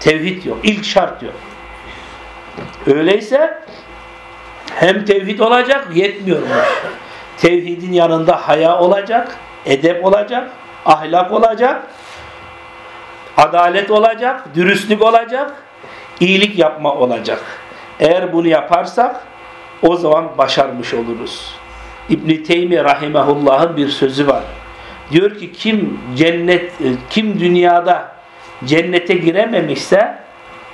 A: Tevhid yok. İlk şart yok. Öyleyse hem tevhid olacak yetmiyormuş. Tevhidin yanında haya olacak, edep olacak, ahlak olacak, adalet olacak, dürüstlük olacak, iyilik yapma olacak. Eğer bunu yaparsak o zaman başarmış oluruz. İbn Teymi rahimehullah'ın bir sözü var. Diyor ki kim cennet kim dünyada cennete girememişse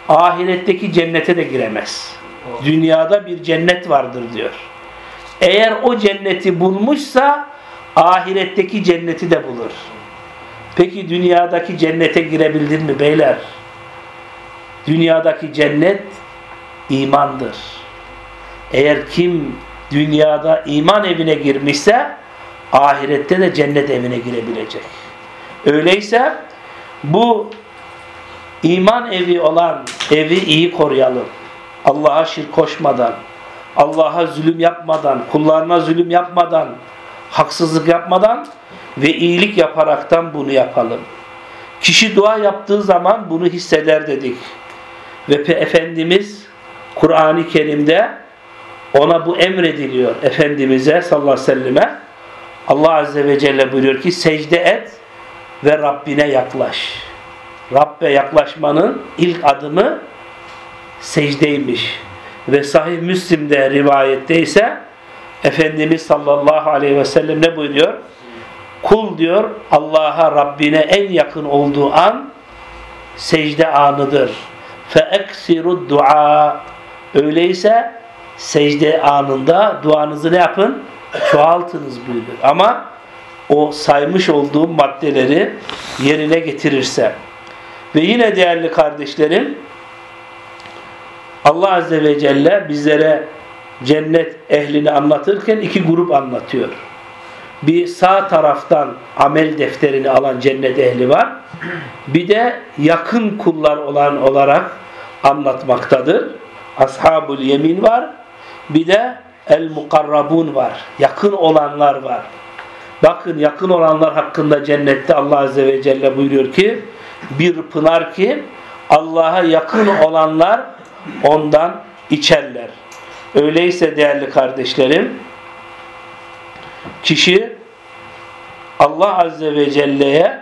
A: ahiretteki cennete de giremez. Dünyada bir cennet vardır diyor. Eğer o cenneti bulmuşsa ahiretteki cenneti de bulur. Peki dünyadaki cennete girebildin mi beyler? Dünyadaki cennet imandır. Eğer kim dünyada iman evine girmişse ahirette de cennet evine girebilecek. Öyleyse bu iman evi olan evi iyi koruyalım. Allah'a şirk koşmadan, Allah'a zulüm yapmadan, kullarına zulüm yapmadan, haksızlık yapmadan ve iyilik yaparaktan bunu yapalım. Kişi dua yaptığı zaman bunu hisseder dedik. Ve Efendimiz Kur'an-ı Kerim'de ona bu emrediliyor Efendimiz'e sallallahu aleyhi ve selleme. Allah Azze ve Celle buyuruyor ki secde et ve Rabbine yaklaş. Rabbe yaklaşmanın ilk adımı secdeymiş. Ve sahih Müslim'de rivayette ise Efendimiz sallallahu aleyhi ve sellem ne buyuruyor? Kul diyor Allah'a Rabbine en yakın olduğu an secde anıdır. فَاَكْسِرُ dua. Öyleyse secde anında duanızı ne yapın? Çoğaltınız buyuruyor. Ama o saymış olduğum maddeleri yerine getirirse. Ve yine değerli kardeşlerim Allah Azze ve Celle bizlere cennet ehlini anlatırken iki grup anlatıyor. Bir sağ taraftan amel defterini alan cennet ehli var. Bir de yakın kullar olan olarak anlatmaktadır. Ashabul yemin var. Bir de el mukarrabun var. Yakın olanlar var. Bakın yakın olanlar hakkında cennette Allah Azze ve Celle buyuruyor ki bir pınar ki Allah'a yakın olanlar ondan içerler. Öyleyse değerli kardeşlerim kişi Allah Azze ve Celle'ye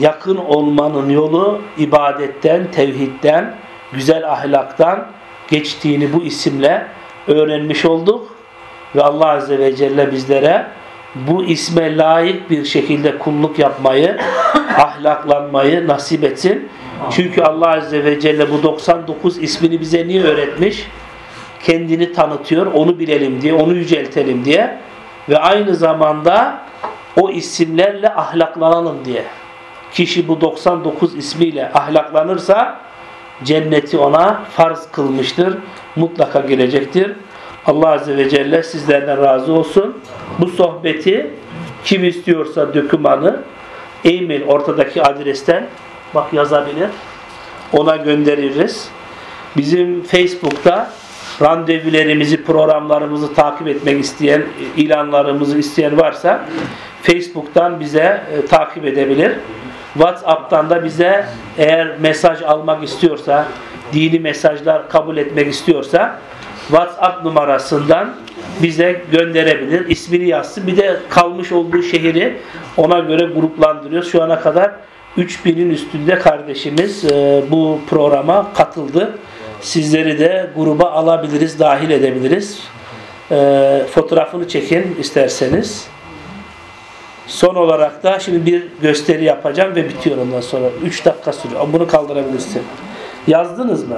A: yakın olmanın yolu ibadetten, tevhidden, güzel ahlaktan geçtiğini bu isimle öğrenmiş olduk. Ve Allah Azze ve Celle bizlere bu isme layık bir şekilde kulluk yapmayı, ahlaklanmayı nasip etsin. Çünkü Allah Azze ve Celle bu 99 ismini bize niye öğretmiş? Kendini tanıtıyor, onu bilelim diye, onu yüceltelim diye. Ve aynı zamanda o isimlerle ahlaklanalım diye. Kişi bu 99 ismiyle ahlaklanırsa cenneti ona farz kılmıştır. Mutlaka gelecektir. Allah Azze ve Celle sizlerden razı olsun. Bu sohbeti kim istiyorsa dökümanı e-mail ortadaki adresten bak yazabilir. Ona göndeririz. Bizim Facebook'ta randevularımızı, programlarımızı takip etmek isteyen, ilanlarımızı isteyen varsa Facebook'tan bize e, takip edebilir. WhatsApp'tan da bize eğer mesaj almak istiyorsa, dini mesajlar kabul etmek istiyorsa WhatsApp numarasından bize gönderebilir. İsmini yazsın. Bir de kalmış olduğu şehri ona göre gruplandırıyor. Şu ana kadar 3000'in üstünde kardeşimiz e, bu programa katıldı. Sizleri de gruba alabiliriz, dahil edebiliriz. E, fotoğrafını çekin isterseniz. Son olarak da şimdi bir gösteri yapacağım ve bitiyor ondan sonra. 3 dakika sürüyor. Bunu kaldırabilirsin. Yazdınız mı?